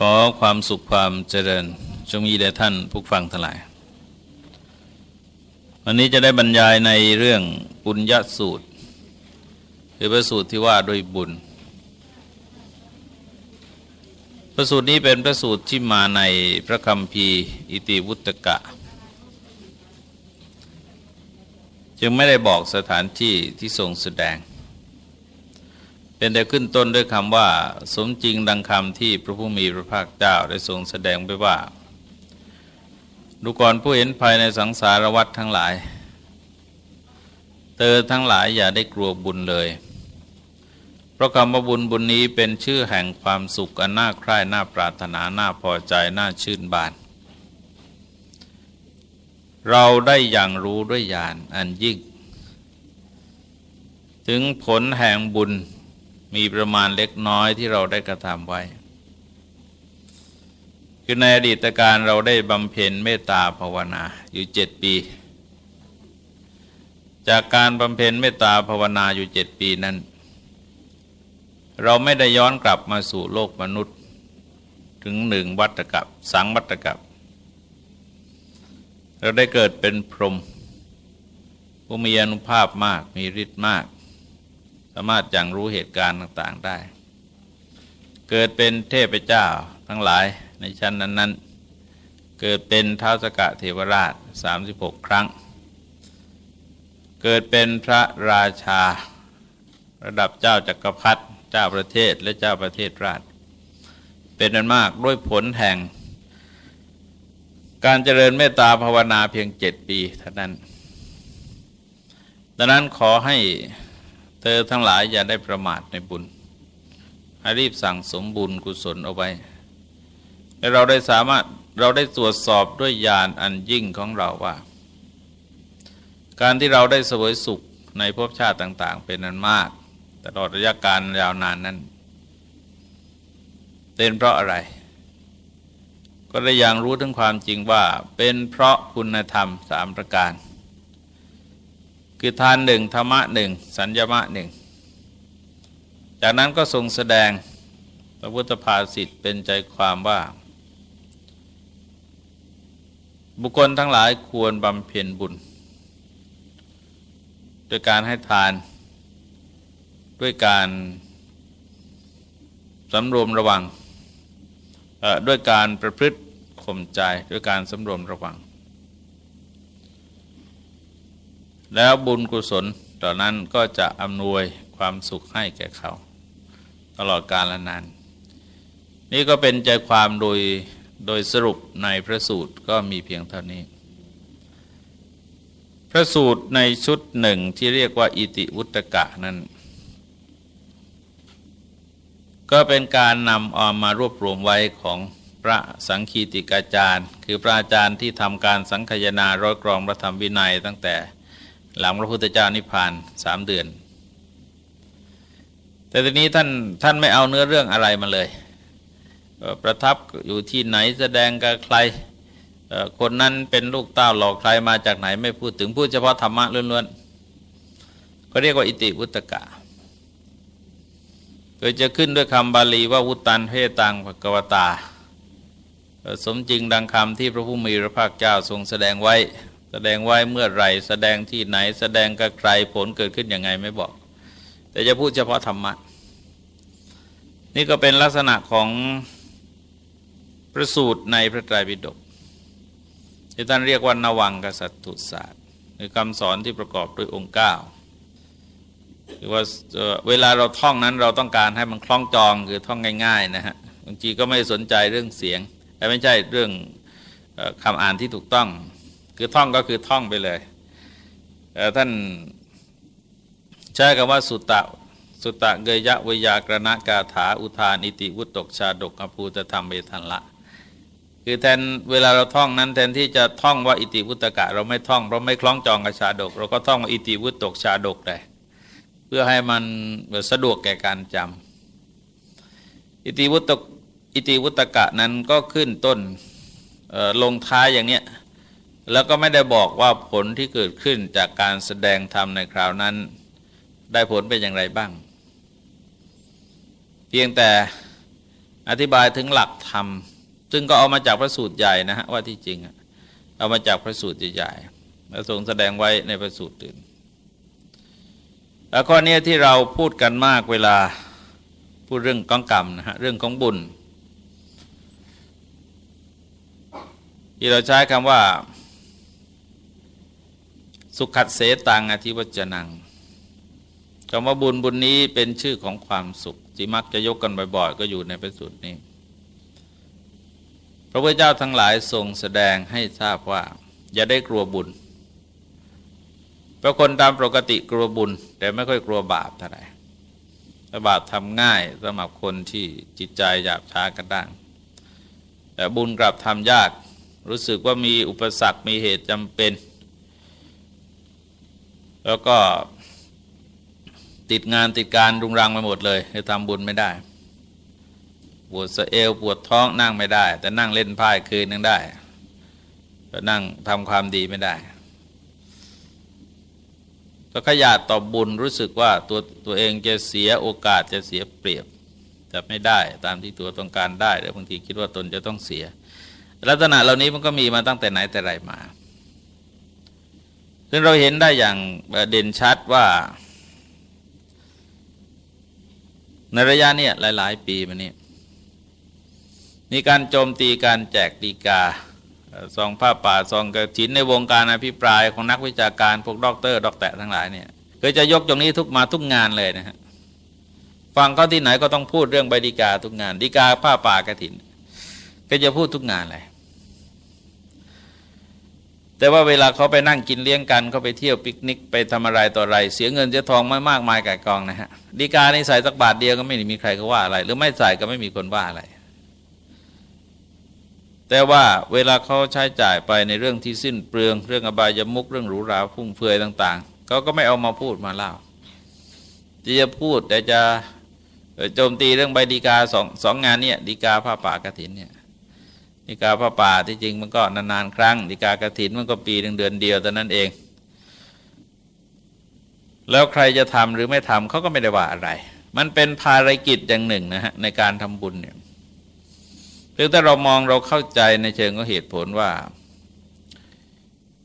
ขอความสุขความเจริญจงมีแด่ท่านผู้ฟังทั้งหลาย วันนี้จะได้บรรยายในเรื่องบุญยสูตร คือพระสูตรที่ว่าโดยบุญ พระสูตรนี้เป็นพระสูตรที่มาในพระคัมภีอิติวุตกะ จึงไม่ได้บอกสถานที่ที่ทรงแสดง เป็นแต่ขึ้นต้นด้วยคำว่า สมจริงดังคำที่พระผู้มีพระภาคเจ้าได้ทรงแสดงไปว่าดูก่อนผู้เห็นภายในสังสารวัฏทั้งหลายเตอทั้งหลายอย่าได้กลัวบุญเลย เพราะคำว่าบุญบุญนี้เป็นชื่อแห่งความสุขอันน่าใคร่น่าปรารถนาน่าพอใจน่าชื่นบาน เราได้อย่างรู้ด้วยญาณอันยิ่ง ถึงผลแห่งบุญ มีประมาณเล็กน้อยที่เราได้กระทำไว้ คือในอดีตการเราได้บำเพ็ญเมตตาภาวนาอยู่เจ็ดปี จากการบำเพ็ญเมตตาภาวนาอยู่เจ็ดปีนั้น เราไม่ได้ย้อนกลับมาสู่โลกมนุษย์ ถึงหนึ่งวัตกับสังวัตกับ เราได้เกิดเป็นพรหมผู้มีอนุภาพมากมีฤทธิ์มาก สามารถยังรู้เหตุการณ์ต่างๆได้ เกิดเป็นเทพเจ้าทั้งหลายในชั้นนั้น ๆ เกิดเป็นเท้าสกะเทวราช 36 ครั้ง เกิดเป็นพระราชา ระดับเจ้าจักรพรรดิเจ้าประเทศและเจ้าประเทศราช เป็นนันมากด้วยผลแห่ง การเจริญเมตตาภาวนาเพียงเจ็ดปีเท่านั้น ดังนั้นขอให้ เธอทั้งหลายอย่าได้ประมาทในบุญให้รีบสั่งสมบุญกุศลเอาไว้และเราได้สามารถเราได้ตรวจสอบด้วยญาณอันยิ่งของเราว่า การที่เราได้สวยสุขในภพชาติต่าง ๆ เป็นนันมากตลอดระยะการยาวนานนั้นเป็นเพราะอะไร ก็ได้อย่างรู้ถึงความจริงว่าเป็นเพราะคุณธรรมสามประการ คือทานหนึ่งธรรมะหนึ่งสัญญมะหนึ่งจากนั้นก็ทรงแสดงพระพุทธภาษิตเป็นใจความว่า บุคคลทั้งหลายควรบำเพ็ญบุญโดยการให้ทาน ด้วยการสำรวมระวังด้วยการประพฤติข่มใจด้วยการสำรวมระวัง แล้วบุญกุศลต่อนั้นก็จะอำนวยความสุขให้แก่เขา ตลอดกาลนาน นี่ก็เป็นใจความโดยโดยสรุปในพระสูตรก็มีเพียงเท่านี้ พระสูตรในชุดหนึ่งที่เรียกว่า อิติวุตกะนั้น ก็เป็นการนำออกมารวบรวมไว้ของพระสังคีติกาจารย์ คือพระอาจารย์ที่ทำการสังคยนาร้อยกรองพระธรรมวินัยตั้งแต่ หลังพระพุทธเจ้านิพพานสามเดือน แต่ทีนี้ท่านท่านไม่เอาเนื้อเรื่องอะไรมาเลย ประทับอยู่ที่ไหนแสดงกับใครคนนั้นเป็นลูกเต้าหลอกใครมาจากไหนไม่พูดถึงพูดเฉพาะธรรมะล้วนๆก็เรียกว่าอิติวุตกะโดยจะขึ้นด้วยคำบาลีว่าวุตันเพตังภกวตา สมจริงดังคำที่พระผู้มีพระภาคเจ้าทรงแสดงไว้ แสดงไว้เมื่อไรแสดงที่ไหน แสดงกับใครผลเกิดขึ้นยังไงไม่บอก แต่จะพูดเฉพาะธรรมะ นี่ก็เป็นลักษณะของพระสูตรในพระไตรปิฎกที่ท่านเรียกว่านวังกษัตริย์ศาสตร์คือคำสอนที่ประกอบด้วยองค์เก้าคือว่าเวลาเราท่องนั้นเราต้องการให้มันคล้องจองคือท่องง่าย ๆ นะฮะบางทีก็ไม่สนใจเรื่องเสียง แต่ไม่ใช่เรื่องคำอ่านที่ถูกต้อง คือท่องก็คือท่องไปเลยท่านใช้คำว่าสุตตะสุตตะเกยะวยากรณกาถาอุทานอิติวุตตกชาดกอภูตธรรมเบทันละ คือแทนเวลาเราท่องนั้นแทนที่จะท่องว่าอิติวุตกะ เราไม่ท่องเราไม่คล้องจองกับชาดก เราก็ท่องว่าอิติวุตตกชาดกได้เพื่อให้มันสะดวกแก่การจำอิติวุตตกอิติวุตกะนั้นก็ขึ้นต้นลงท้ายอย่างเนี้ย แล้วก็ไม่ได้บอกว่าผลที่เกิดขึ้นจากการแสดงธรรมในคราวนั้น ได้ผลเป็นอย่างไรบ้าง เพียงแต่อธิบายถึงหลักธรรม ซึ่งก็เอามาจากพระสูตรใหญ่นะฮะว่าที่จริงเอามาจากพระสูตรใหญ่ๆแล้วทรงแสดงไว้ในพระสูตรอื่นแล้วข้อนี้ที่เราพูดกันมากเวลาพูดเรื่องกองกรรมนะฮะเรื่องของบุญ ที่เราใช้คำว่า สุขัดเสตังอธิวัจนังคำว่าบุญบุญนี้เป็นชื่อของความสุขที่มักจะยกกันบ่อย ๆ ก็อยู่ในพระสูตรนี้ พระพุทธเจ้าทั้งหลายทรงแสดงให้ทราบว่า อย่าได้กลัวบุญ เพราะคนตามปกติกลัวบุญ แต่ไม่ค่อยกลัวบาปเท่าไหร่บาปทำง่ายสำหรับคนที่จิตใจหยาบช้ากระด้าง แต่บุญกลับทำยาก รู้สึกว่ามีอุปสรรคมีเหตุจำเป็น แล้วก็ติดงานติดการรุงรังไปหมดเลยจะทำบุญไม่ได้ ปวดสะเอวปวดท้องนั่งไม่ได้ แต่นั่งเล่นไพ่คืนนึงได้แต่นั่งทำความดีไม่ได้ก็ขยาดต่อบุญรู้สึกว่าตัวตัวเองจะเสียโอกาสจะเสียเปรียบจะไม่ได้ตามที่ตัวต้องการได้หรือบางทีคิดว่าตนจะต้องเสีย ลักษณะเหล่านี้มันก็มีมาตั้งแต่ไหนแต่ไรมา ซึ่งเราเห็นได้อย่างเด่นชัดว่า ในระยะนี้หลาย ๆ ปีมานี้มีการโจมตีการแจกดีกาซองผ้าป่าซองกระถินในวงการอภิปรายของนักวิชาการพวกด็อกเตอร์ด็อกแตะทั้งหลายเนี่ยก็จะยกตรงนี้ทุกมาทุกงานเลยนะฮะฟังเขาที่ไหนก็ต้องพูดเรื่องใบดีกาทุกงานดีกาผ้าป่ากระถิน ก็จะพูดทุกงานเลย แต่ว่าเวลาเขาไปนั่งกินเลี้ยงกันเขาไปเที่ยวปิกนิกไปทำอะไรต่ออะไร เสียเงินเสียทองไม่มากมายก่กองนะฮะดีกาในใส่สักบาทเดียวก็ไม่มีใครก็ว่าอะไร หรือไม่ใส่ก็ไม่มีคนว่าอะไร แต่ว่าเวลาเขาใช้จ่ายไปในเรื่องที่สิ้นเปลือง เรื่องอบายมุกเรื่องหรูหราฟุ่มเฟือยต่างๆเขาก็ไม่เอามาพูดมาเล่าที่จะพูดแต่จะโจมตีเรื่องใบดีกาสองสองงานเนี่ยดีกาผ้าป่ากระถินเนี่ย ดีกาผ้าป่าที่จริงมันก็นานๆครั้งดีกากระถินมันก็ปีหนึ่งเดือนเดียวแต่นั้นเอง แล้วใครจะทำหรือไม่ทำเขาก็ไม่ได้ว่าอะไร มันเป็นภารกิจอย่างหนึ่งนะฮะในการทำบุญเนี่ยหรือถ้าเรามองเราเข้าใจในเชิงของเหตุผลว่า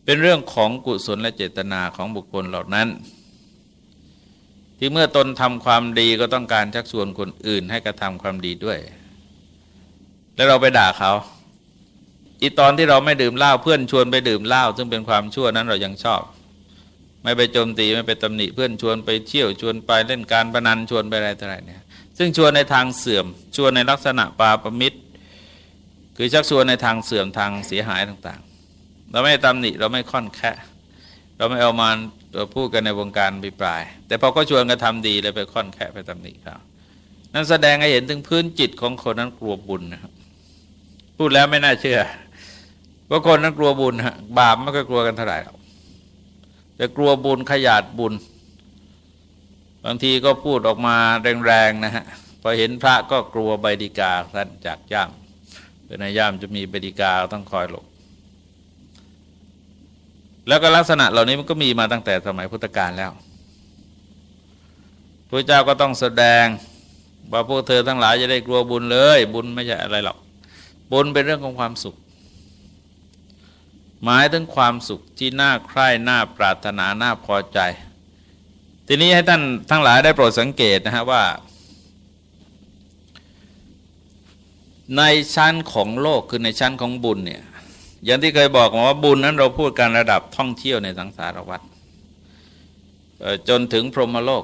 เป็นเรื่องของกุศลและเจตนาของบุคคลเหล่านั้น ที่เมื่อตนทำความดีก็ต้องการชักชวนคนอื่นให้กระทำความดีด้วย แล้วเราไปด่าเขา อีตอนที่เราไม่ดื่มเหล้าเพื่อนชวนไปดื่มเหล้าซึ่งเป็นความชั่วนั้นเรายังชอบ ไม่ไปโจมตีไม่ไปตำหนิเพื่อนชวนไปเที่ยวชวนไปเล่นการพนันชวนไปอะไรต่ออะไรเนี่ยซึ่งชวนในทางเสื่อมชวนในลักษณะปาประมิตร คือชักชวนในทางเสื่อมทางเสียหายต่างๆ เราไม่ตำหนิเราไม่ค่อนแค่เราไม่เอามาพูดกันในวงการบิปลาย แต่พอก็ชวนกันทำดีเลยไปค่อนแค่ไปตำหนิเขานั่นแสดงให้เห็นถึงพื้นจิตของคนนั้นกลัวบุญนะครับพูดแล้วไม่น่าเชื่อ ว่าคนนั้นกลัวบุญฮะบาปไม่ก็กลัวกันเท่าไหร่แต่กลัวบุญขยาดบุญ บางทีก็พูดออกมาแรงๆนะฮะพอเห็นพระก็กลัวใบดีกาท่านจากย่ามเป็นนายามจะมีใบดิกาต้องคอยหลบแล้วก็ลักษณะเหล่านี้มันก็มีมาตั้งแต่สมัยพุทธกาลแล้วพระเจ้าก็ต้องแสดงว่าพวกเธอทั้งหลายจะได้กลัวบุญเลย บุญไม่ใช่อะไรหรอกบุญเป็นเรื่องของความสุข หมายถึงความสุขที่น่าใคร่น่าปรารถนาน่าพอใจ ทีนี้ให้ท่านทั้งหลายได้โปรดสังเกตนะฮะว่า ในชั้นของโลกคือในชั้นของบุญเนี่ยอย่างที่เคยบอกมาว่าบุญนั้นเราพูดการระดับท่องเที่ยวในสังสารวัฏจนถึงพรหมโลก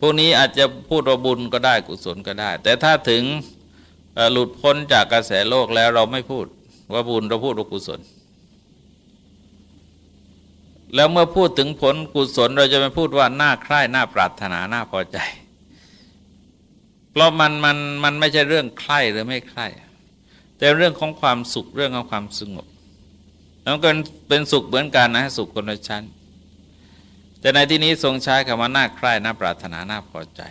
พวกนี้อาจจะพูดว่าบุญก็ได้กุศลก็ได้ แต่ถ้าถึง หลุดพ้นจากกระแสโลกแล้วเราไม่พูดว่าบุญเราพูดว่ากุศล แล้วเมื่อพูดถึงผลกุศลเราจะไม่พูดว่าน่าใคร่น่าปรารถนาน่าพอใจ เพราะมันมันมันไม่ใช่เรื่องใคร่หรือไม่ใคร่แต่เรื่องของความสุขเรื่องของความสงบแล้วก็เป็นสุขเหมือนกันนะสุขคนละชั้น แต่ในที่นี้ทรงใช้คำว่าน่าใคร่น่าปรารถนาน่าพอใจ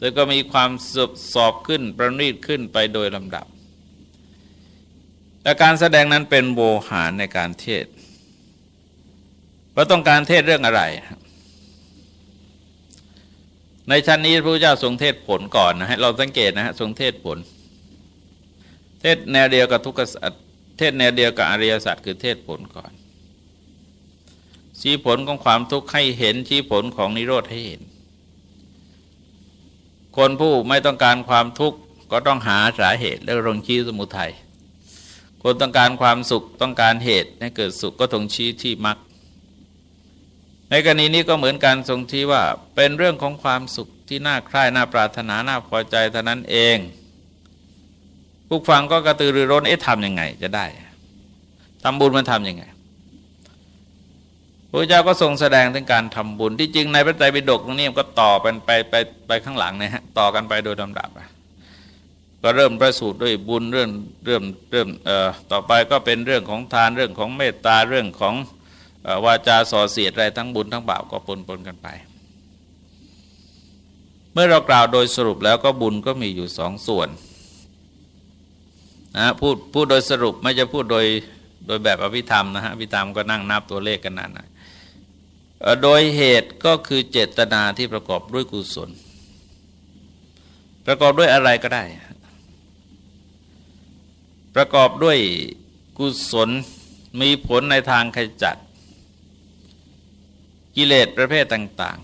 แล้วก็มีความสบสอบขึ้นประณีตขึ้นไปโดยลำดับและการแสดงนั้นเป็นโวหารในการเทศว่าต้องการเทศเรื่องอะไร ในชั้นนี้พระพุทธเจ้าทรงเทศผลก่อนนะฮะเราสังเกตนะฮะทรงเทศผล เทศแนวเดียวกับทุกขสัตเทศแนวเดียวกับอริยสัจคือเทศผลก่อนชี้ผลของความทุกข์ให้เห็นชี้ผลของนิโรธให้เห็น คนผู้ไม่ต้องการความทุกข์ก็ต้องหาสาเหตุแล้วลงชี้สมุทัยคนต้องการความสุขต้องการเหตุให้เกิดสุขก็ต้องชี้ที่มรรคในกรณีนี้ก็เหมือนการทรงที่ว่าเป็นเรื่องของความสุขที่น่าใคร่น่าปรารถนาน่าพอใจเท่านั้นเองผู้ฟังก็กระตือรือร้นเอ๊ะทำยังไงจะได้ทำบุญมันทำยังไง พระเจ้าก็ทรงแสดงถึงการทำบุญที่จริงในพระไตรปิฎกตรงนี้ก็ต่อไปไปไปไปข้างหลังนะฮะต่อกันไปโดยลำดับก็เริ่มประสูตรด้วยบุญเรื่องเริ่มเริ่มเอ่อต่อไปก็เป็นเรื่องของทานเรื่องของเมตตาเรื่องของวาจาส่อเสียดอะไรทั้งบุญทั้งบาปก็ปนปนกันไป เมื่อเรากล่าวโดยสรุปแล้วก็บุญก็มีอยู่สองส่วนนะพูดพูดโดยสรุปไม่จะพูดโดย โดยแบบอภิธรรมนะฮะอภิธรรมก็นั่งนับตัวเลขกันนานโดยเหตุก็คือเจตนาที่ประกอบด้วยกุศล ประกอบด้วยอะไรก็ได้ ประกอบด้วยกุศลมีผลในทางขจัด กิเลสประเภทต่าง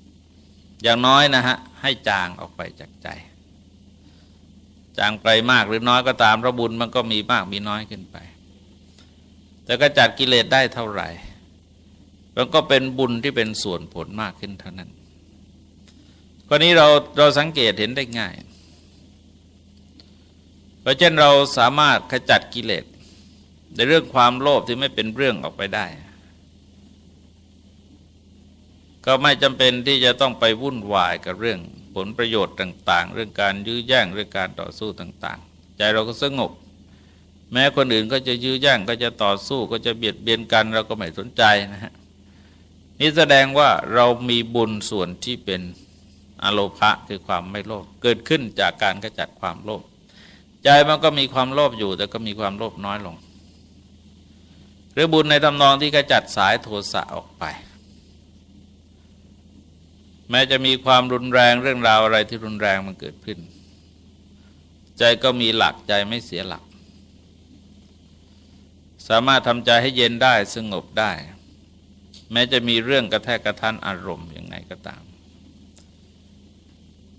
ๆ อย่างน้อยนะฮะ ให้จางออกไปจากใจ จางไปมากหรือน้อยก็ตามพระบุญมันก็มีมากมีน้อยขึ้นไป แต่ก็จัดกิเลสได้เท่าไหร่ มันก็เป็นบุญที่เป็นส่วนผลมากขึ้นเท่านั้นกรณีเราเราสังเกตเห็นได้ง่าย เพราะเช่นเราสามารถขจัดกิเลสในเรื่องความโลภที่ไม่เป็นเรื่องออกไปได้ ก็ไม่จำเป็นที่จะต้องไปวุ่นวายกับเรื่องผลประโยชน์ต่าง ๆ เรื่องการยื้อแย่งเรื่องการต่อสู้ต่าง ๆ ใจเราก็สงบ แม้คนอื่นก็จะยื้อแย่งก็จะต่อสู้ก็จะเบียดเบียนกันเราก็ไม่สนใจนะฮะนี่แสดงว่าเรามีบุญส่วนที่เป็นอโลภะคือความไม่โลภเกิดขึ้นจากการขจัดความโลภใจมันก็มีความโลภอยู่ แต่ก็มีความโลภน้อยลง หรือบุญในตำนองที่ขจัดสายโทสะออกไป แม้จะมีความรุนแรงเรื่องราวอะไรที่รุนแรงมันเกิดขึ้น ใจก็มีหลักใจไม่เสียหลัก สามารถทำใจให้เย็นได้สงบได้ แม้จะมีเรื่องกระแทกกระทันอารมณ์อยังไงก็ตาม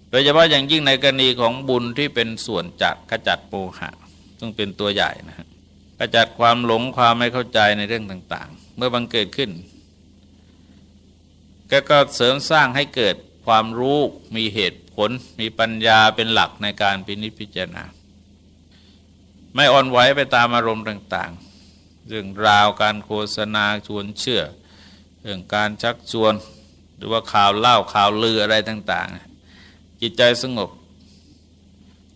โดยเฉพาะอย่างยิ่งในกรณีของบุญที่เป็นส่วนจากขจัดโมหะซึ่งเป็นตัวใหญ่นะขจัดความหลงความไม่เข้าใจในเรื่องต่าง ๆ เมื่อบังเกิดขึ้นก็ก็เสริมสร้างให้เกิดความรู้มีเหตุผลมีปัญญาเป็นหลักในการพินิจพิจารณา ไม่อ่อนไหวไปตามอารมณ์ต่างๆ เรื่องราวการโฆษณาชวนเชื่อ เรื่องการชักชวน หรือว่าข่าวเล่าข่าวลืออะไรต่าง ๆ จิตใจสงบ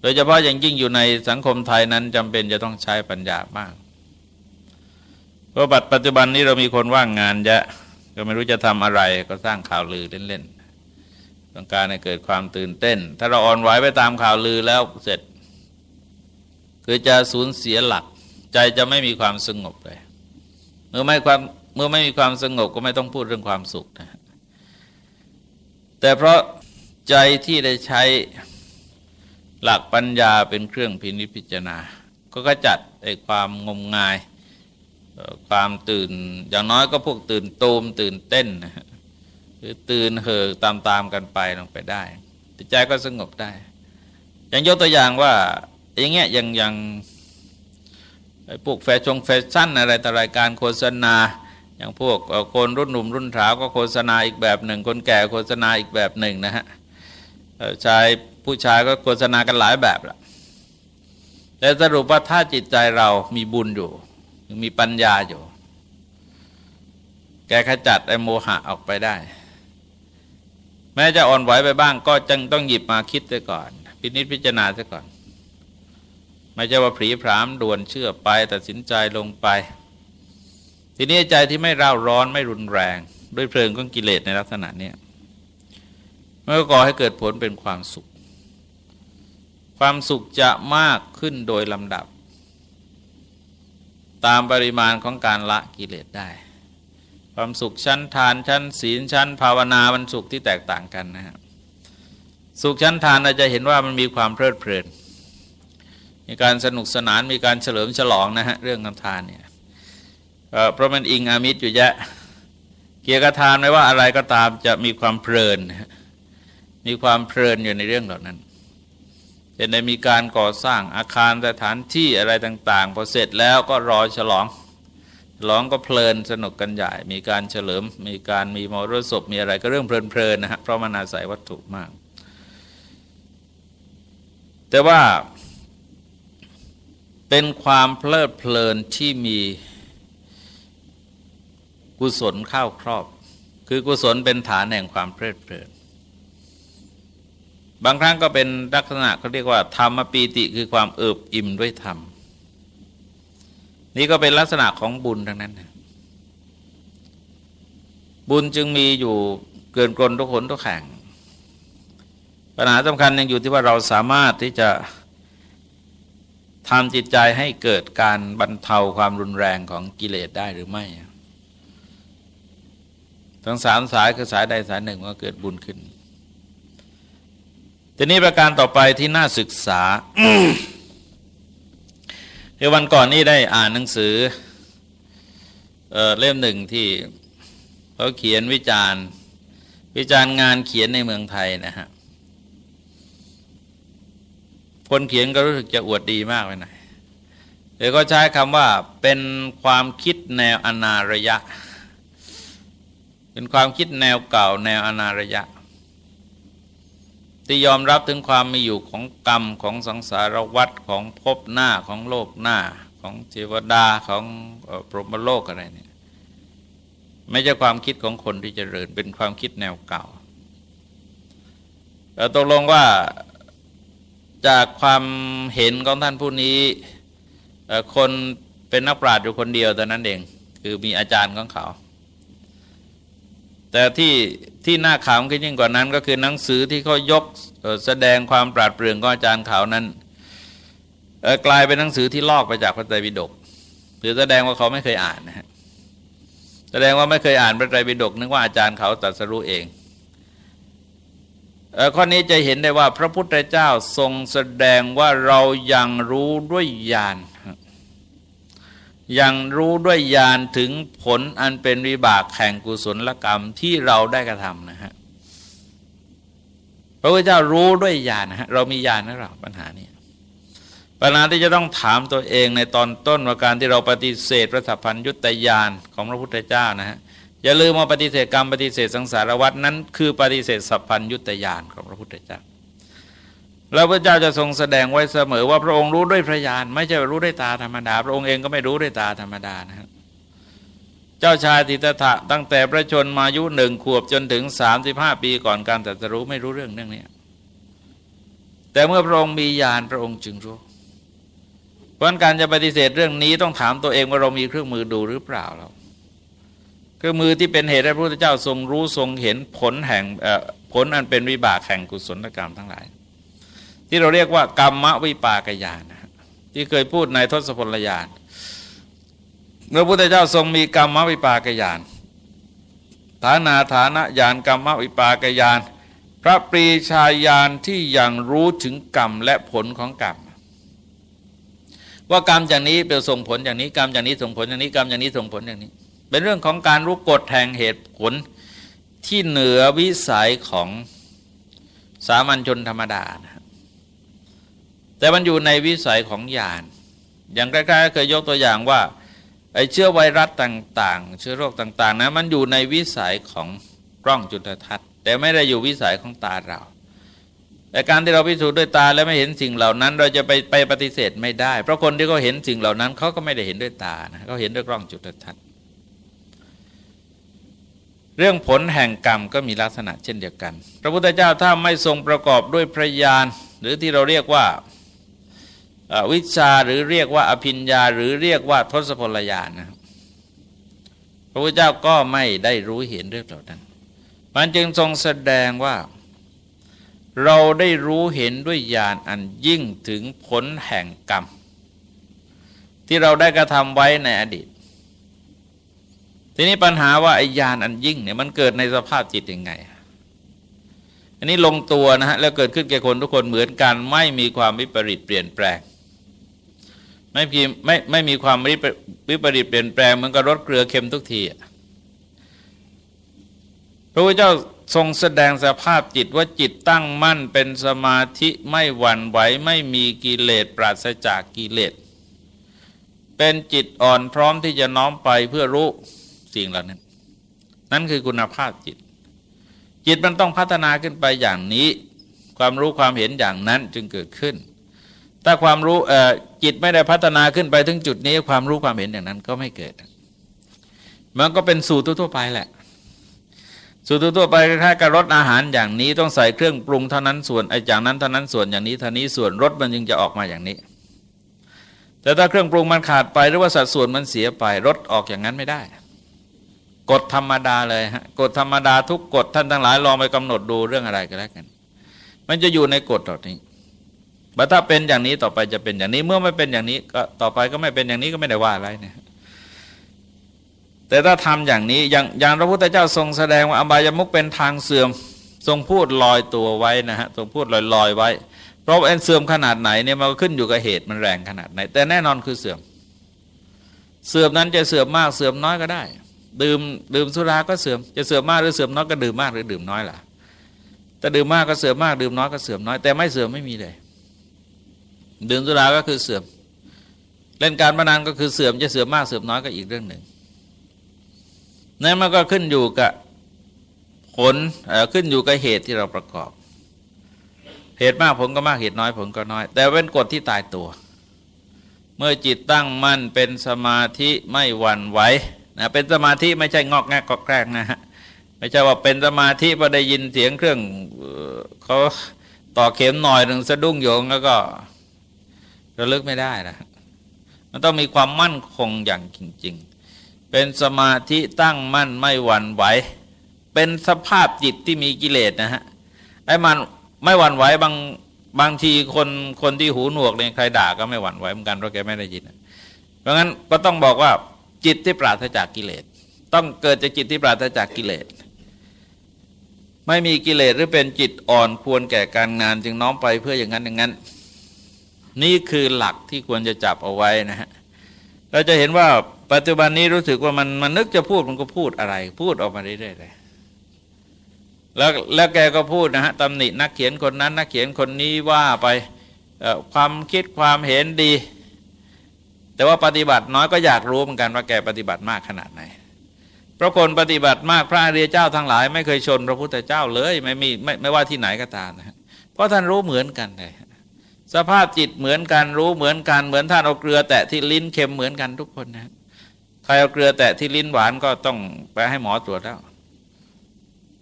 โดยเฉพาะอย่างยิ่งอยู่ในสังคมไทยนั้นจำเป็นจะต้องใช้ปัญญามากเพราะปัจจุบันนี้เรามีคนว่างงานเยอะก็ไม่รู้จะทำอะไรก็สร้างข่าวลือเล่นๆต้องการให้เกิดความตื่นเต้น ถ้าเราอ่อนไหวไปตามข่าวลือแล้วเสร็จ คือจะสูญเสียหลัก ใจจะไม่มีความสงบเลย เมื่อไม่ความเมื่อไม่มีความสงบก็ไม่ต้องพูดเรื่องความสุขนะแต่เพราะใจที่ได้ใช้หลักปัญญาเป็นเครื่องพินิจพิจารณา ก็กระจัดไอ้ความงมงาย ความตื่น อย่างน้อยก็พวกตื่นตูมตื่นเต้นนะหรือตื่นเห่อตามตามกันไปลงไปได้ใจก็สงบได้ อย่างยกตัวอย่างว่าอย่างเงี้ยอย่างอย่าง พวกแฟชั่นแฟชั่นอะไรต่อรายการโฆษณา อย่างพวกคนรุ่นหนุ่มรุ่นสาวก็โฆษณาอีกแบบหนึ่ง คนแก่โฆษณาอีกแบบหนึ่งนะฮะชายผู้ชายก็โฆษณากันหลายแบบละแต่สรุปว่าถ้าจิตใจเรามีบุญอยู่ มีปัญญาอยู่ แกขจัดไอ้โมหะออกไปได้ แม้จะอ่อนไหวไปบ้างก็จึงต้องหยิบมาคิดซะก่อน พินิจพิจารณาซะก่อน ไม่ใช่ว่าผีพรามด่วนเชื่อไปตัดสินใจลงไป ทีนี้ใจที่ไม่ร่าร้อนไม่รุนแรง ด้วยเพลิงของกิเลสในลักษณะนี้มันก็ก่อให้เกิดผลเป็นความสุข ความสุขจะมากขึ้นโดยลำดับ ตามปริมาณของการละกิเลสได้ ความสุขชั้นทานชั้นศีลชั้น ภาวนามันสุขที่แตกต่างกันนะครับสุขชั้นทานเราจะเห็นว่ามันมีความเพลิดเพลิน มีการสนุกสนานมีการเฉลิมฉลองนะฮะเรื่องการทานเนี่ยเพราะมันอิงอามิตรอยู่เยะเกียวกับทานไม่ว่าอะไรก็ตามจะมีความเพลิน มีความเพลินอยู่ในเรื่องเหล่านั้นจะได้มีการก่อสร้างอาคารสถานที่อะไรต่างๆพอเสร็จแล้วก็รอฉลองฉลองก็เพลินสนุกกันใหญ่ มีการเฉลิม มีการมีมรสพมีอะไรก็เรื่องเพลินๆนะฮะเพราะมันอาศัยวัตถุมาก แต่ว่า เป็นความเพลิดเพลินที่มีกุศลเข้าครอบ คือกุศลเป็นฐานแห่งความเพลิดเพลิน บางครั้งก็เป็นลักษณะเขาเรียกว่า ธรรมปีติคือความเอิบอิ่มด้วยธรรม นี่ก็เป็นลักษณะของบุญทั้งนั้น บุญจึงมีอยู่เกินกลทุกคนทุกแข่ง ปัญหาสำคัญยังอยู่ที่ว่าเราสามารถที่จะ ทำจิตใจให้เกิดการบรรเทาความรุนแรงของกิเลสได้หรือไม่ ทั้งสามสายคือสายใดสายหนึ่งก็เกิดบุญขึ้นทีนี้ประการต่อไปที่น่าศึกษาคือวันก่อนนี้ได้อ่านหนังสือเเล่มหนึ่งที่เขาเขียนวิจารณ์ วิจารณ์งานเขียนในเมืองไทยนะฮะ คนเขียนก็รู้สึกจะอวดดีมากไปหน่อยเลยก็ใช้คำว่าเป็นความคิดแนวอนาระยะ เป็นความคิดแนวเก่าแนวอนารยะ ที่ยอมรับถึงความมีอยู่ของกรรมของสังสารวัฏของภพหน้าของโลกหน้าของเทวดาของพรหมโลกอะไรเนี่ยไม่ใช่ความคิดของคนที่จเจริญเป็นความคิดแนวเก่าแต่ตกลงว่า จากความเห็นของท่านผู้นี้คนเป็นนักปราชญ์อยู่คนเดียวแต่นั้นเอง คือมีอาจารย์ของเขา แต่ที่ที่น่าขำขึ้นยิ่งกว่านั้น ก็คือหนังสือที่เขายกแสดงความปราดเปรื่องของอาจารย์เขานั้นกลายเป็นหนังสือที่ลอกไปจากพระไตรปิฎกหรือแสดงว่าเขาไม่เคยอ่านนะฮะแสดงว่าไม่เคยอ่านพระไตรปิฎกนึกว่าอาจารย์เขาตรัสรู้เอง ข้อนี้จะเห็นได้ว่าพระพุทธเจ้าทรงแสดงว่าเรายังรู้ด้วยญาณยังรู้ด้วยญาณถึงผลอันเป็นวิบากแห่งกุศลกรรมที่เราได้กระทำนะฮะพระพุทธเจ้ารู้ด้วยญาณนะฮะเรามีญาณนะเราปัญหานี้ปัญหาที่จะต้องถามตัวเองในตอนต้นว่าการที่เราปฏิเสธพระสัพพัญยุตยานของพระพุทธเจ้านะฮะ อย่าลืมว่าปฏิเสธกรรมปฏิเสธสังสารวัฏนั้น คือปฏิเสธสัพพัญยุตยานของพระพุทธเจ้าแล้วพระเจ้าจะทรงแสดงไว้เสมอว่าพระองค์รู้ด้วยพระญาณไม่ใช่รู้ด้วยตาธรรมดา พระองค์เองก็ไม่รู้ด้วยตาธรรมดานะครับเจ้าชายติตถะตั้งแต่พระชนมายุหนึ่งขวบจนถึงสามสิบห้าปีก่อนการตรัสรู้ไม่รู้เรื่องเรื่องนี้แต่เมื่อพระองค์มีญาณพระองค์จึงรู้ เพราะการจะปฏิเสธเรื่องนี้ต้องถามตัวเองว่าเรามีเครื่องมือดูหรือเปล่าเรา คือมือที่เป็นเหตุให้พระพุทธเจ้าทรงรู้ทรงเห็นผลแห่งผลอันเป็นวิบากแห่งกุศลกรรมทั้งหลาย ที่เราเรียกว่ากรรมวิปากยานที่เคยพูดในทศพลยานเมื่อพุทธเจ้าทรงมีกรรมวิปากยานฐานาฐานะยานกรรมวิปากยานพระปรีชาญาณที่ยังรู้ถึงกรรมและผลของกรรมว่ากรรมอย่างนี้เป็นส่งผลอย่างนี้กรรมอย่างนี้ส่งผลอย่างนี้กรรมอย่างนี้ส่งผลอย่างนี้ เป็นเรื่องของการรู้กฎแห่งเหตุผลที่เหนือวิสัยของสามัญชนธรรมดานะแต่มันอยู่ในวิสัยของญาณอย่างใกล้ๆเคยยกตัวอย่างว่าไอ้เชื้อไวรัสต่าง ๆ เชื้อโรคต่างๆนะมันอยู่ในวิสัยของกล้องจุลทรรศน์ แต่ไม่ได้อยู่วิสัยของตาเราแต่การที่เราพิสูจน์ด้วยตาแล้วไม่เห็นสิ่งเหล่านั้น เราจะไปไปปฏิเสธไม่ได้ เพราะคนที่เขาเห็นสิ่งเหล่านั้นเขาก็ไม่ได้เห็นด้วยตานะเขาเห็นด้วยกล้องจุลทรรศน์ เรื่องผลแห่งกรรมก็มีลักษณะเช่นเดียวกัน พระพุทธเจ้าถ้าไม่ทรงประกอบด้วยพระญาณหรือที่เราเรียกว่าวิชาหรือเรียกว่าอภิญญาหรือเรียกว่าทศพลญาณนะพระพุทธเจ้าก็ไม่ได้รู้เห็นเรื่องเหล่านั้น มันจึงทรงแสดงว่า เราได้รู้เห็นด้วยญาณอันยิ่งถึงผลแห่งกรรม ที่เราได้กระทำไว้ในอดีต ทีนี้ปัญหาว่าไอ้ญาณอันยิ่งเนี่ยมันเกิดในสภาพจิตยังไง อันนี้ลงตัวนะฮะแล้วเกิดขึ้นแก่คนทุกคนเหมือนกันไม่มีความวิปริตเปลี่ยนแปลง ไม่มีไม่ไม่มีความวิปริตเปลี่ยนแปลงเหมือนกับรสเกลือเค็มทุกทีพระพุทธเจ้าทรงแสดงสภาพจิตว่าจิตตั้งมั่นเป็นสมาธิไม่หวั่นไหวไม่มีกิเลสปราศจากกิเลส เป็นจิตอ่อนพร้อมที่จะน้อมไปเพื่อรู้ สิ่งเหล่านั้น นั่นคือคุณภาพจิต จิตมันต้องพัฒนาขึ้นไปอย่างนี้ ความรู้ความเห็นอย่างนั้นจึงเกิดขึ้น ถ้าความรู้จิตไม่ได้พัฒนาขึ้นไปถึงจุดนี้ความรู้ความเห็นอย่างนั้นก็ไม่เกิด มันก็เป็นสูตรทั่วไปแหละสูตรทั่วไปคล้ายๆกับรสอาหารอย่างนี้ต้องใส่เครื่องปรุงเท่านั้นส่วนไอ้อย่างนั้นเท่านั้นส่วนอย่างนี้เท่านี้ส่วนรสมันจึงจะออกมาอย่างนี้ แต่ถ้าเครื่องปรุงมันขาดไปหรือว่าสัดส่วนมันเสียไปรสออกอย่างนั้นไม่ได้ กฎธรรมดาเลยฮะกฎธรรมดาทุกกฎท่านทั้งหลายลองไปกำหนดดูเรื่องอะไรก็แล้วกัน มันจะอยู่ในกฎต่อนี้บัถ้าเป็นอย่างนี้ต่อไปจะเป็นอย่างนี้เมื่อไม่เป็นอย่างนี้ก็ต่อไปก็ไม่เป็นอย่างนี้ก็ไม่ได้ว่าอะไรเนี่ยแต่ถ้าทำอย่างนี้อย่างอย่างพระพุทธเจ้าทรงแสดงว่าอบายมุกเป็นทางเสื่อมทรงพูดลอยตัวไว้นะฮะทรงพูดลอยลอยไว้ เพราะเอ็นเสื่อมขนาดไหนเนี่ยมันขึ้นอยู่กับเหตุมันแรงขนาดไหน แต่แน่นอนคือเสื่อม เสื่อมนั้นจะเสื่อมมากเสื่อมน้อยก็ได้ ดื่มดื่มสุราก็เสื่อมจะเสื่อมมากหรือเสื่อมน้อยก็ดื่มมากหรือดื่มน้อยล่ะแต่ดื่มมากก็เสื่อมมากดื่มน้อยก็เสื่อมน้อยแต่ไม่เสื่อมไม่มีเลยดื่มสุราก็คือเสื่อม เล่นการพนันก็คือเสื่อมจะเสื่อมมากเสื่อมน้อยก็อีกเรื่องหนึ่งนั่นมันก็ขึ้นอยู่กับผลขึ้นอยู่กับเหตุที่เราประกอบ เหตุมากผลก็มากเหตุน้อยผลก็น้อย แต่เป็นกฎที่ตายตัว เมื่อจิตตั้งมั่นเป็นสมาธิไม่หวั่นไหว นะเป็นสมาธิไม่ใช่งอกแงกก็แกล้งนะฮะไม่ใช่ว่าเป็นสมาธิพอได้ยินเสียงเครื่องเขาต่อเข็มหน่อยหนึ่งสะดุ้งโยงแล้วก็ระลึกไม่ได้นะมันต้องมีความมั่นคงอย่างจริง ๆ เป็นสมาธิตั้งมั่นไม่หวั่นไหว เป็นสภาพจิตที่มีกิเลสนะฮะไอ้มันไม่หวั่นไหวบางบางทีคนคนที่หูหนวกเนี่ยใครด่าก็ไม่หวั่นไหวเหมือนกันเพราะแกไม่ได้ยิน เพราะงั้นก็ต้องบอกว่า จิตที่ปราศจากกิเลส ต้องเกิดจากจิตที่ปราศจากกิเลส ไม่มีกิเลสหรือเป็นจิตอ่อนควรแก่การงานจึงน้อมไปเพื่ออย่างนั้นอย่างนั้น นี่คือหลักที่ควรจะจับเอาไว้นะฮะเราจะเห็นว่าปัจจุบันนี้รู้สึกว่ามันมันนึกจะพูดมันก็พูดอะไร พูดออกมาเรื่อยๆเลยแล้วแล้วแกก็พูดนะฮะตำหนินักเขียนคนนั้น นักเขียนคนนี้ว่าไปความคิดความเห็นดี แต่ว่าปฏิบัติน้อยก็อยากรู้เหมือนกันว่าแกปฏิบัติมากขนาดไหนเพราะคนปฏิบัติมากพระอริยเจ้าทั้งหลาย ไม่เคยชนพระพุทธเจ้าเลยไม่มีไม่ไม่ว่าที่ไหนก็ตามนะเพราะท่านรู้เหมือนกันเลยสภาพจิตเหมือนกันรู้เหมือนกันเหมือนท่านเอาเกลือ แตะที่ลิ้นเค็มเหมือนกันทุกคนนะใครเอาเกลือแตะที่ลิ้นหวานก็ต้องไปให้หมอตรวจแล้ว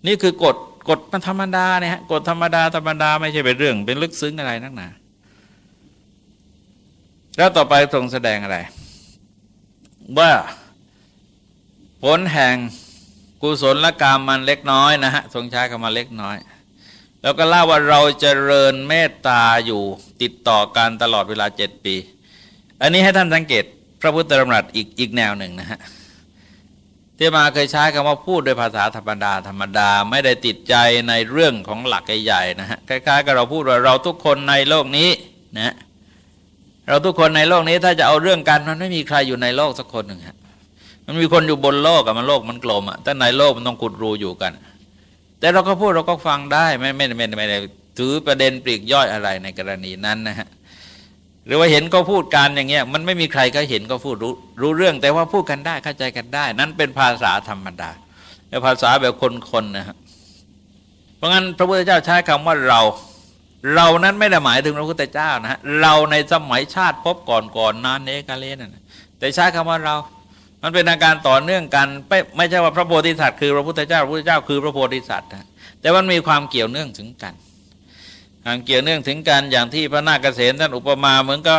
นี่คือกฎกฎมันธรรมดาเนี่ยฮะกฎธรรมดาธรรมดาไม่ใช่เป็นเรื่อง เป็นลึกซึ้งอะไรนักหนา แล้วต่อไปทรงแสดงอะไร ว่าผลแห่งกุศลกรรมมันเล็กน้อยนะฮะทรงใช้คำมาเล็กน้อย แล้วก็เล่าว่าเราจเจริญเมตตาอยู่ติดต่อกันตลอดเวลาเจ็ดปี อันนี้ให้ท่านสังเกตพระพุทธธรรมรัตอีกอีกแนวหนึ่งนะฮะที่มาเคยใช้คำว่าพูดด้วยภาษาธรรมดาธรรมดาไม่ได้ติดใจในเรื่องของหลักใหญ่ๆนะฮะคล้ายๆกับเราพูดว่าเราทุกคนในโลกนี้นะ เราทุกคนในโลกนี้ถ้าจะเอาเรื่องกันมันไม่มีใครอยู่ในโลกสักคนหนึ่งฮะมันมีคนอยู่บนโลกอะมันโลกมันกลมอะแต่ในโลกมันต้องขุดรูอยู่กัน แต่เราก็พูดเราก็ฟังได้ไม่ไม่ไม่ไม่ได้ถือประเด็นปลีกย่อยอะไรในกรณีนั้นนะฮะหรือว่าเห็นก็พูดกันอย่างเงี้ยมันไม่มีใครก็เห็นก็พูดรู้รู้เรื่อง แต่ว่าพูดกันได้เข้าใจกันได้ นั้นเป็นภาษาธรรมดาเป็นภาษาแบบคนๆนะครับเพราะงั้นพระพุทธเจ้าใช้คำว่าเรา เรานั้นไม่ได้หมายถึงพระพุทธเจ้านะฮะเราในสมัยชาติพบก่อนก่อนนานเนกาเลนนะแต่ใช้คำว่าเรา มันเป็นอาการต่อเนื่องกันไม่ไม่ใช่ว่าพระโพธิสัตว์คือพระพุทธเจ้าพระพุทธเจ้าคือพระโพธิสัตว์นะแต่มันมีความเกี่ยวเนื่องถึงกันห่างเกี่ยวเนื่องถึงกันอย่างที่พระนาคเกษมท่านอุปมาเหมือนก็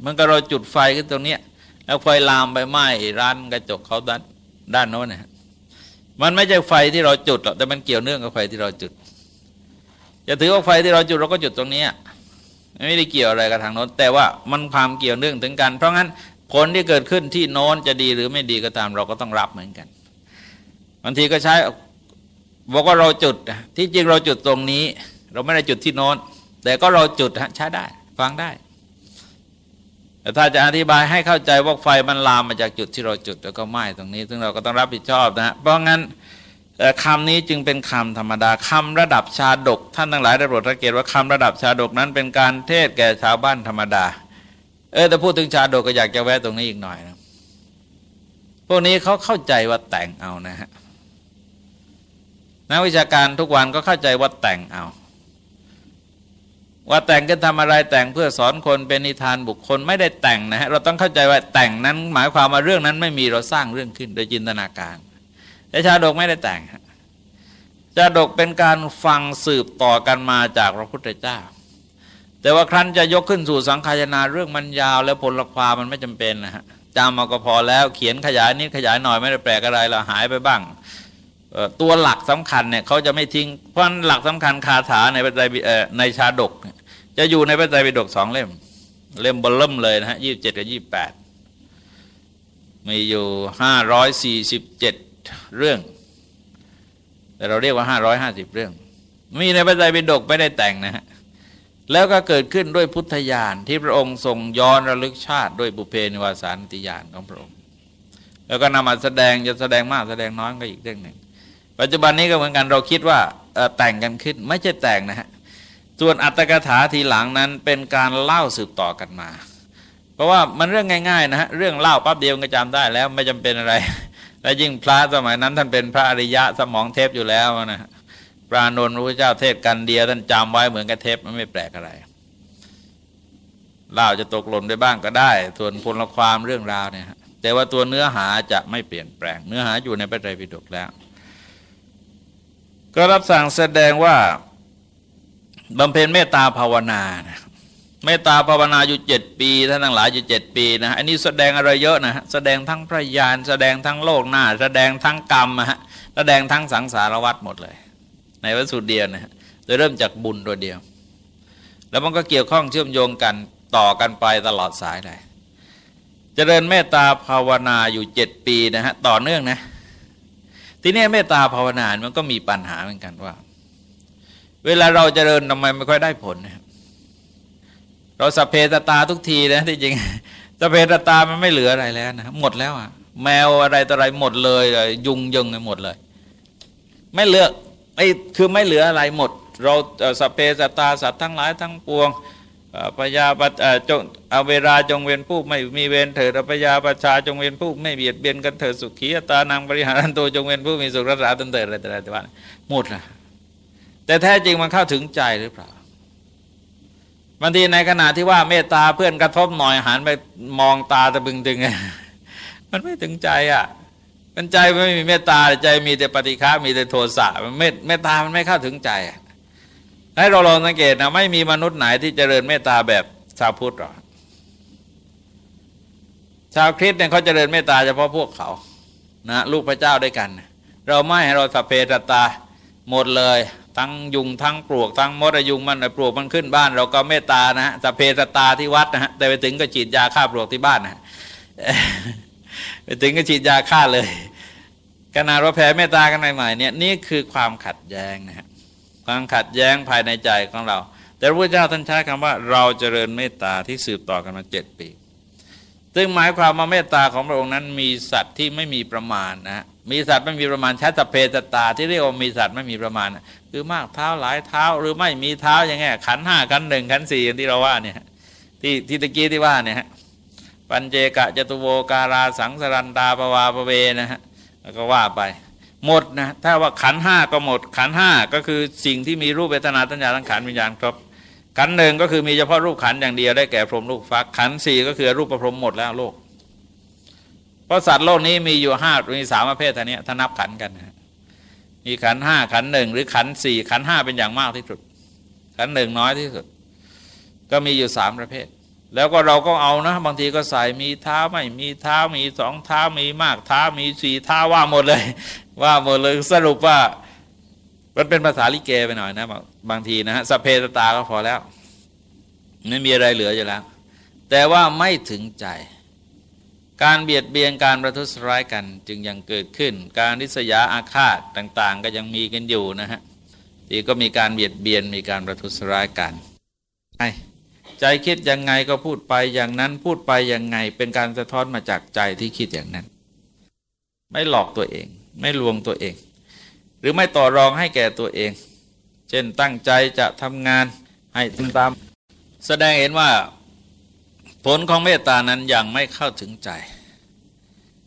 เหมือนกับเราจุดไฟขึ้นตรงเนี้ยแล้วไฟลามไปไหม้ร้านกระจกเขาด้านด้านโน้นนะมันไม่ใช่ไฟที่เราจุดหรอกแต่มันเกี่ยวเนื่องกับไฟที่เราจุด จะถือว่าไฟที่เราจุดเราก็จุดตรงนี้ไม่ได้เกี่ยวอะไรกับทางโน้น แต่ว่ามันความเกี่ยวเนื่องถึงกัน เพราะงั้นผลที่เกิดขึ้นที่โน้นจะดีหรือไม่ดีก็ตามเราก็ต้องรับเหมือนกันบางทีก็ใช้บอกว่าเราจุดที่จริงเราจุดตรงนี้ เราไม่ได้จุดที่โน้น แต่ก็เราจุดใช้ได้ ฟังได้แต่ถ้าจะอธิบายให้เข้าใจว่าไฟมันลามมาจากจุดที่เราจุดแล้วก็ไหม้ตรงนี้ ซึ่งเราก็ต้องรับผิดชอบนะเพราะงั้น คำนี้จึงเป็นคำธรรมดาคำระดับชาดก ท่านทั้งหลายได้โปรดสังเกตว่าคำระดับชาดกนั้นเป็นการเทศแก่ชาวบ้านธรรมดา เออแต่พูดถึงชาดกก็อยากจะแวะตรงนี้อีกหน่อยนะพวกนี้เขาเข้าใจว่าแต่งเอานะฮะนักวิชาการทุกวันก็เข้าใจว่าแต่งเอา ว่าแต่งก็ทำอะไรแต่งเพื่อสอนคนเป็นนิทานบุคคลไม่ได้แต่งนะฮะเราต้องเข้าใจว่าแต่งนั้นหมายความว่าเรื่องนั้นไม่มีเราสร้างเรื่องขึ้นโดยจินตนาการ แต่ชาดกไม่ได้แต่งชาดกเป็นการฟังสืบต่อกันมาจากพระพุทธเจ้า แต่ว่าครั้นจะยกขึ้นสู่สังขายนาเรื่องมันยาว แล้วผลความมันไม่จำเป็นนะฮะจำมาก็พอแล้วเขียนขยายนิดขยายหน่อยไม่ได้แปลกอะไรเราหายไปบ้างตัวหลักสำคัญเนี่ยเขาจะไม่ทิ้ง เพราะหลักสำคัญคาถาในพระไตรในชาดก จะอยู่ในพระไตรปิฎกสองเล่ม เล่มบลเล่มเลยนะฮะยี่สิบเจ็ดกับยี่แปดมีอยู่ห้าร้อยสี่สิบเจ็ด เรื่อง แต่เราเรียกว่าห้าร้อยห้าสิบเรื่อง มีในพระไตรปิฎกไม่ได้แต่งนะฮะแล้วก็เกิดขึ้นด้วยพุทธญาณที่พระองค์ทรงย้อนระลึกชาติด้วยบุเพนิวาสานติญาณของพระองค์ แล้วก็นำมาแสดงจะแสดงมากแสดงน้อยก็อีกเรื่องหนึ่ง ปัจจุบันนี้ก็เหมือนกันเราคิดว่าแต่งกันขึ้นไม่ใช่แต่งนะฮะส่วนอัตถกถาทีหลังนั้นเป็นการเล่าสืบต่อกันมา เพราะว่ามันเรื่องง่ายๆนะฮะเรื่องเล่าปั๊บเดียวก็จำได้แล้วไม่จำเป็นอะไร และยิ่งพระสมัยนั้น ท่านเป็นพระอริยะสมองเทพอยู่แล้วนะปรานนท์พระเจ้าเทศกันเดียท่านจำไว้เหมือนกับเทพมันไม่แปลกอะไรเล่าจะตกหล่นไปบ้างก็ได้ ส่วนพลความเรื่องราวเนี่ยแต่ว่าตัวเนื้อหาจะไม่เปลี่ยนแปลง เนื้อหาอยู่ในพระไตรปิฎกแล้ว ก็รับสั่งแสดงว่าบำเพ็ญเมตตาภาวนานะ เมตตาภาวนาอยู่เจ็ดปีท่านทั้งหลายอยู่เจ็ดปีนะอันนี้แสดงอะไรเยอะนะแสดงทั้งพระญาณแสดงทั้งโลกหน้า แสดงทั้งกรรมฮะแสดงทั้งสังสารวัฏหมดเลย ในวัสุดเดียวนะโดยเริ่มจากบุญตัวเดียว แล้วมันก็เกี่ยวข้องเชื่อมโยงกันต่อกันไปตลอดสายเลยเจริญเมตตาภาวนาอยู่เจ็ดปีนะฮะต่อเนื่องนะทีนี้เมตตาภาวนามันก็มีปัญหาเหมือนกันว่า เวลาเราจเจริญทำไมไม่ค่อยได้ผลนะ เราสเพตตาทุกทีนะที่จริงสเพตตามันไม่เหลืออะไรแล้วนะหมดแล้วอะ แมวอะไรต่ออะไรหมดเลยยุงยงไปหมดเลย ไม่เหลือไอ้คือไม่เหลืออะไรหมด เราสเพตตาสัตว์ทั้งหลายทั้งปวงปยาปัจงเอาเวลาจงเวียนผู้ไม่มีเวรเถิดปยาประชาจงเวียนผู้ไม่เบียดเบียนกันเถิดสุขีตานางบริหารันตัวจงเวียนผู้มีสุขรักษาตนเถิดอะไรแต่ละวันหมดนะแต่แท้จริงมันเข้าถึงใจหรือเปล่า บางทีในขณะที่ว่าเมตตาเพื่อนกระทบหน่อยหันไปมองตาตะบึงตึงมันไม่ถึงใจอะ มันใจไม่มีเมตตาใจมีแต่ปฏิฆามีแต่โทสะมันเมตตามันไม่เข้าถึงใจให้เราลองสังเกตนะไม่มีมนุษย์ไหนที่เจริญเมตตาแบบชาวพุทธหรอกชาวคริสต์เนี่ยเขาเจริญเมตตาเฉพาะพวกเขานะลูกพระเจ้าด้วยกัน เราไม่ให้เราสเพตตาหมดเลย ทั้งยุงทั้งปลวกทั้งมดยุงมันปลวกมันขึ้นบ้าน เราก็เมตตานะฮะสเพตตาที่วัดนะฮะแต่ไปถึงก็ฉีดยาฆ่าปลวกที่บ้านนะไปถึงก็ฉีดยาฆ่าเลยขนาดว่าแผ่เมตตากันใหม่ๆเนี่ยนี่คือความขัดแย้งนะฮะความขัดแย้งภายในใจของเรา แต่พระพุทธเจ้าท่านใช้คำว่าเราเจริญเมตตาที่สืบต่อกันมาเจ็ดปีซึ่งหมายความว่าเมตตาของพระองค์นั้น มีสัตว์ที่ไม่มีประมาณนะมีสัตว์ไม่มีประมาณใช้สเพตตาที่เรียกว่ามีสัตว์ไม่มีประมาณ คือมากเท้าหลายเท้าหรือไม่มีเท้าอย่างเงี้ยขันห้าขันหนึ่งขันสี่ที่เราว่าเนี่ยที่ที่ตะกี้ที่ว่าเนี่ยปัญเจกะจตุโวการาสังสรันตาปวาปเวนะฮะแล้วก็ว่าไป หมดนะถ้าว่าขันห้าก็หมด ขันห้าก็คือสิ่งที่มีรูปเวทนาตัญญาทั้งขันวิญญาณครบขันหนึ่งก็คือมีเฉพาะรูปขันอย่างเดียวได้แก่พรหมลูกฟักขันสี่ก็คือรูปประพรหมหมดแล้วโลกเพราะสัตว์โลกนี้มีอยู่ห้ามีสามประเภทท่านี้ถ้านับขันกันนะ มีขันห้าขันหนึ่งหรือขันสี่ขันห้าเป็นอย่างมากที่สุด ขันหนึ่งน้อยที่สุด ก็มีอยู่สามประเภท แล้วก็เราก็เอานะ บางทีก็ใส่มีเท้าไม่มีเท้ามีสองเท้ามีมากเท้ามีสี่เท้าว่าหมดเลย ว่าหมดเลยสรุปว่า มันเป็นภาษาลิเกไปหน่อยนะ บางทีนะฮะสเพตตาก็พอแล้วไม่มีอะไรเหลืออยู่แล้ว แต่ว่าไม่ถึงใจ การเบียดเบียนการประทุษร้ายกันจึงยังเกิดขึ้น การริษยาอาฆาตต่างๆ ก็ยังมีกันอยู่นะฮะที่ก็มีการเบียดเบียนมีการประทุษร้ายกันไอใจคิดยังไงก็พูดไปอย่างนั้นพูดไปยังไง เป็นการสะท้อนมาจากใจที่คิดอย่างนั้น ไม่หลอกตัวเอง ไม่ลวงตัวเอง หรือไม่ต่อรองให้แก่ตัวเอง เช่นตั้งใจจะทำงานให้ทำตาม แสดงเห็นว่า ผลของเมตตานั้นยังไม่เข้าถึงใจ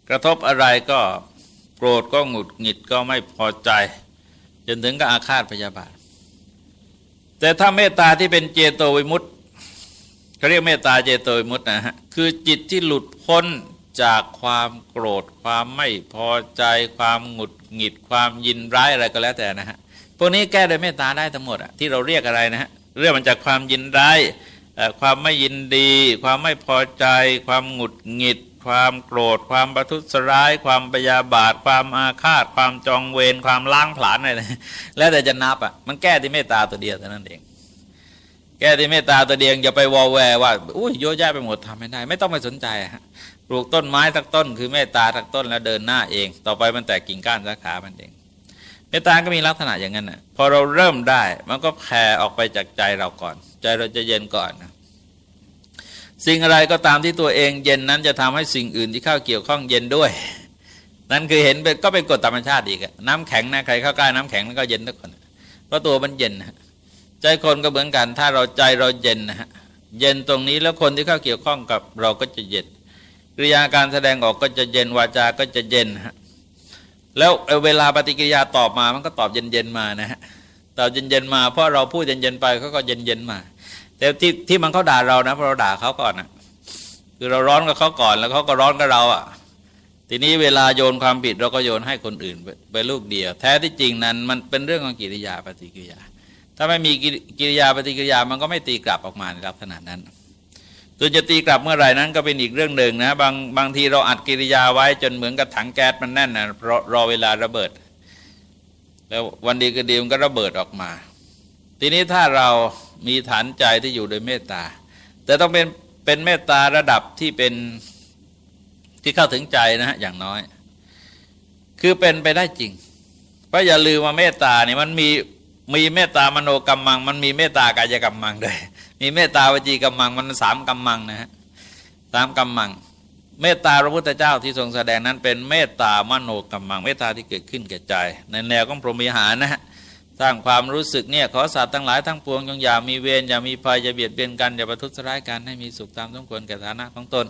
กระทบอะไรก็โกรธก็หงุดหงิดก็ไม่พอใจ จนถึงกับอาฆาตพยาบาท แต่ถ้าเมตตาที่เป็นเจโตวิมุตต์เขาเรียกเมตตาเจโตวิมุตต์นะฮะคือจิตที่หลุดพ้นจากความโกรธ ความไม่พอใจ ความหงุดหงิด ความยินร้ายอะไรก็แล้วแต่นะฮะพวกนี้แก้โดยเมตตาได้ทั้งหมดอะที่เราเรียกอะไรนะฮะเรื่องมันจากความยินร้าย ความไม่ยินดี ความไม่พอใจ ความหงุดหงิด ความโกรธ ความประทุษร้าย ความปยาบาท ความอาฆาต ความจองเวร ความล้างผลาญอะไรแล้วแต่จะนับอะ มันแก้ที่เมตตาตัวเดียวเท่านั้นเอง แก้ที่เมตตาตัวเดียวอย่าไปวอลแวร์ว่า อุ้ยโยแยะไปหมดทำไม่ได้ ไม่ต้องไปสนใจฮะ ปลูกต้นไม้ทักต้น คือเมตตาทักต้นแล้วเดินหน้าเอง ต่อไปมันแตกกิ่งก้านสาขา มันเอง เมตตาก็มีลักษณะอย่างนั้นนะพอเราเริ่มได้ มันก็แผ่ออกไปจากใจเราก่อน ใจเราจะเย็นก่อนนะ สิ่งอะไรก็ตามที่ตัวเองเย็นนั้นจะทำให้สิ่งอื่นที่เข้าเกี่ยวข้องเย็นด้วย นั่นคือเห็นเป็นก็เป็นกฎธรรมชาติอีกน้ำแข็งนะใครเข้าใกล้น้ำแข็งมันก็เย็นทุกคนเพราะตัวมันเย็นใจคนก็เหมือนกันถ้าเราใจเราเย็นนะฮะเย็นตรงนี้แล้วคนที่เข้าเกี่ยวข้องกับเราก็จะเย็นกิริยาการแสดงออกก็จะเย็นวาจาก็จะเย็นฮะแล้วเวลาปฏิกิริยาตอบมามันก็ตอบเย็นๆมานะฮะตอบเย็นๆมาเพราะเราพูดเย็นๆไปเขาก็เย็นๆมา แต่ที่ที่มันเขาด่าเรานะเพราะเราด่าเขาก่อนนะคือเราร้อนกับเขาก่อนแล้วเขาก็ร้อนกับเราอะ่ะ ทีนี้เวลาโยนความผิดเราก็โยนให้คนอื่นไปลูกเดียว แท้ที่จริงนั้นมันเป็นเรื่องของกิริยาปฏิกิริยา ถ้าไม่มีกิริยาปฏิกิริยามันก็ไม่ตีกลับออกมาในลักษณะนั้นส่วนจะตีกลับเมื่อไหร่นั้นก็เป็นอีกเรื่องหนึ่งนะบางบางทีเราอัดกิริยาไว้จนเหมือนกับถังแก๊สมันแน่นนะรอรอเวลาระเบิด แล้ววันดีก็ดีมันก็ระเบิดออกมา ทีนี้ถ้าเรา มีฐานใจที่อยู่โดยเมตตา แต่ต้องเป็นเป็นเมตตาระดับที่เป็นที่เข้าถึงใจนะฮะอย่างน้อย คือเป็นไปได้จริงเพราะอย่าลืมว่าเมตตาเนี่ยมันมีมีเมตตามโนกรรมัง มันมีเมตตากายกรรมมังด้วย มีเมตตาวจีกรรมังมันสามกรรมังนะฮะสามกรรมัง เมตตาพระพุทธเจ้าที่ทรงแสดงนั้นเป็นเมตตามโนกรรมัง เมตตาที่เกิดขึ้นแก่ใจ ในแนวของพรหมิหารนะฮะ สร้างความรู้สึกเนี่ยขอสัตว์ทั้งหลายทั้งปวงจงอย่ามีเวรอย่ามีภัยอย่าเบียดเบียนกันอย่าประทุษร้ายกันให้มีสุขตามสมควรแก่ฐานะของตน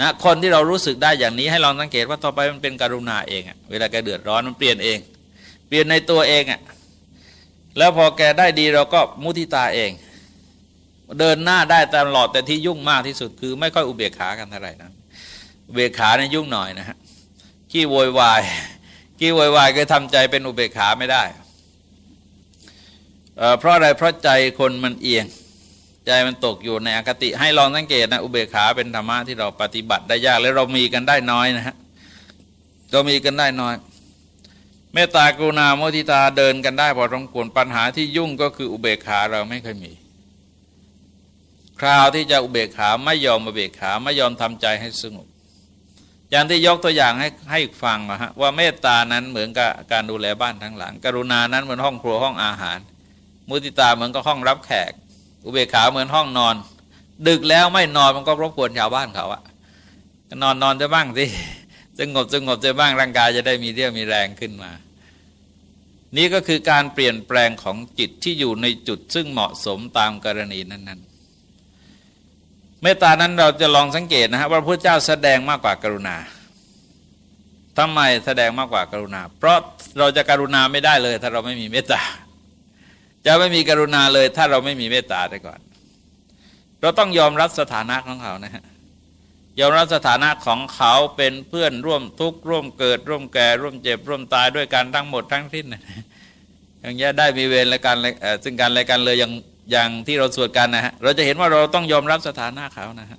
นะคนที่เรารู้สึกได้อย่างนี้ให้ลองสังเกตว่าต่อไปมันเป็นกรุณาเองอะเวลาแกเดือดร้อนมันเปลี่ยนเอง เปลี่ยนในตัวเองอะแล้วพอแกได้ดีเราก็มุทิตาเอง เดินหน้าได้ตลอดแต่ที่ยุ่งมากที่สุดคือไม่ค่อยอุเบกขากันเท่าไหร่นะอุเบกขาเนี่ยยุ่งหน่อยนะฮะขี้โวยวายขี้โวยวายก็ทำใจเป็นอุเบกขาไม่ได้ เพราะอะไรเพราะใจคนมันเอียง ใจมันตกอยู่ในอคติ ให้ลองสังเกตนะอุเบกขาเป็นธรรมะที่เราปฏิบัติได้ยากและเรามีกันได้น้อยนะฮะเรามีกันได้น้อยเมตตากรุณาโมทิตาเดินกันได้พอสมควรปัญหาที่ยุ่งก็คืออุเบกขาเราไม่เคยมี คราวที่จะอุเบกขาไม่ยอมอุเบกขาไม่ยอมทำใจให้สงบอย่างที่ยกตัวอย่างให้ให้ฟังนะฮะว่าเมตตานั้นเหมือนกับการดูแลบ้านทั้งหลัง กรุณานั้นเหมือนห้องครัวห้องอาหาร มุติตาเหมือนกับห้องรับแขก อุเบกขาเหมือนห้องนอน ดึกแล้วไม่นอนมันก็รบกวนชาวบ้านเขาอะนอนนอนจะบ้างสิสงบสงบจะบ้างร่างกายจะได้มีเรี่ยวมีแรงขึ้นมา นี่ก็คือการเปลี่ยนแปลงของจิตที่อยู่ในจุดซึ่งเหมาะสมตามกรณีนั้น ๆ เมตตานั้นเราจะลองสังเกตนะฮะว่าพระเจ้าแสดงมากกว่ากรุณาทำไมแสดงมากกว่ากรุณา เพราะเราจะกรุณาไม่ได้เลย ถ้าเราไม่มีเมตตา จะไม่มีกรุณาเลย ถ้าเราไม่มีเมตตาได้ก่อน เราต้องยอมรับสถานะของเขานะฮะยอมรับสถานะของเขาเป็นเพื่อนร่วมทุกข์ร่วมเกิด ร่วมแก่ ร่วมเจ็บ ร่วมตายด้วยกันทั้งหมดทั้งสิ้นอย่างนี้ได้มีเวรและการซึ่งกันและกันเลยอย่างอย่างที่เราสวดกันนะฮะเราจะเห็นว่าเราต้องยอมรับสถานะเขานะฮะ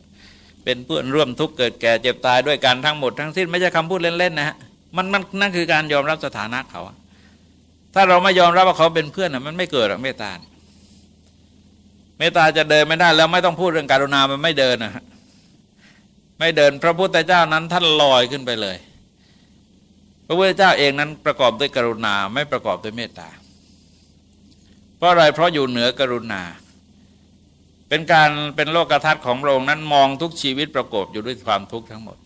เป็นเพื่อนร่วมทุกข์เกิดแก่เจ็บตายด้วยกันทั้งหมดทั้งสิ้นไม่ใช่คำพูดเล่นๆนะฮะมันมันนั่นคือการยอมรับสถานะเขา ถ้าเราไม่ยอมรับว่าเขาเป็นเพื่อนมันไม่เกิดหรอกเมตตาเมตตาจะเดินไม่ได้แล้วไม่ต้องพูดเรื่องการุณามันไม่เดินนะไม่เดินพระพุทธเจ้านั้นท่านลอยขึ้นไปเลย พระพุทธเจ้าเองนั้นประกอบด้วยกรุณาไม่ประกอบด้วยเมตตา เพราะอะไรเพราะอยู่เหนือกรุณา เป็นการเป็นโลกทัศน์ของพระองค์นั้นมองทุกชีวิตประกอบอยู่ด้วยความทุกข์ทั้งหมด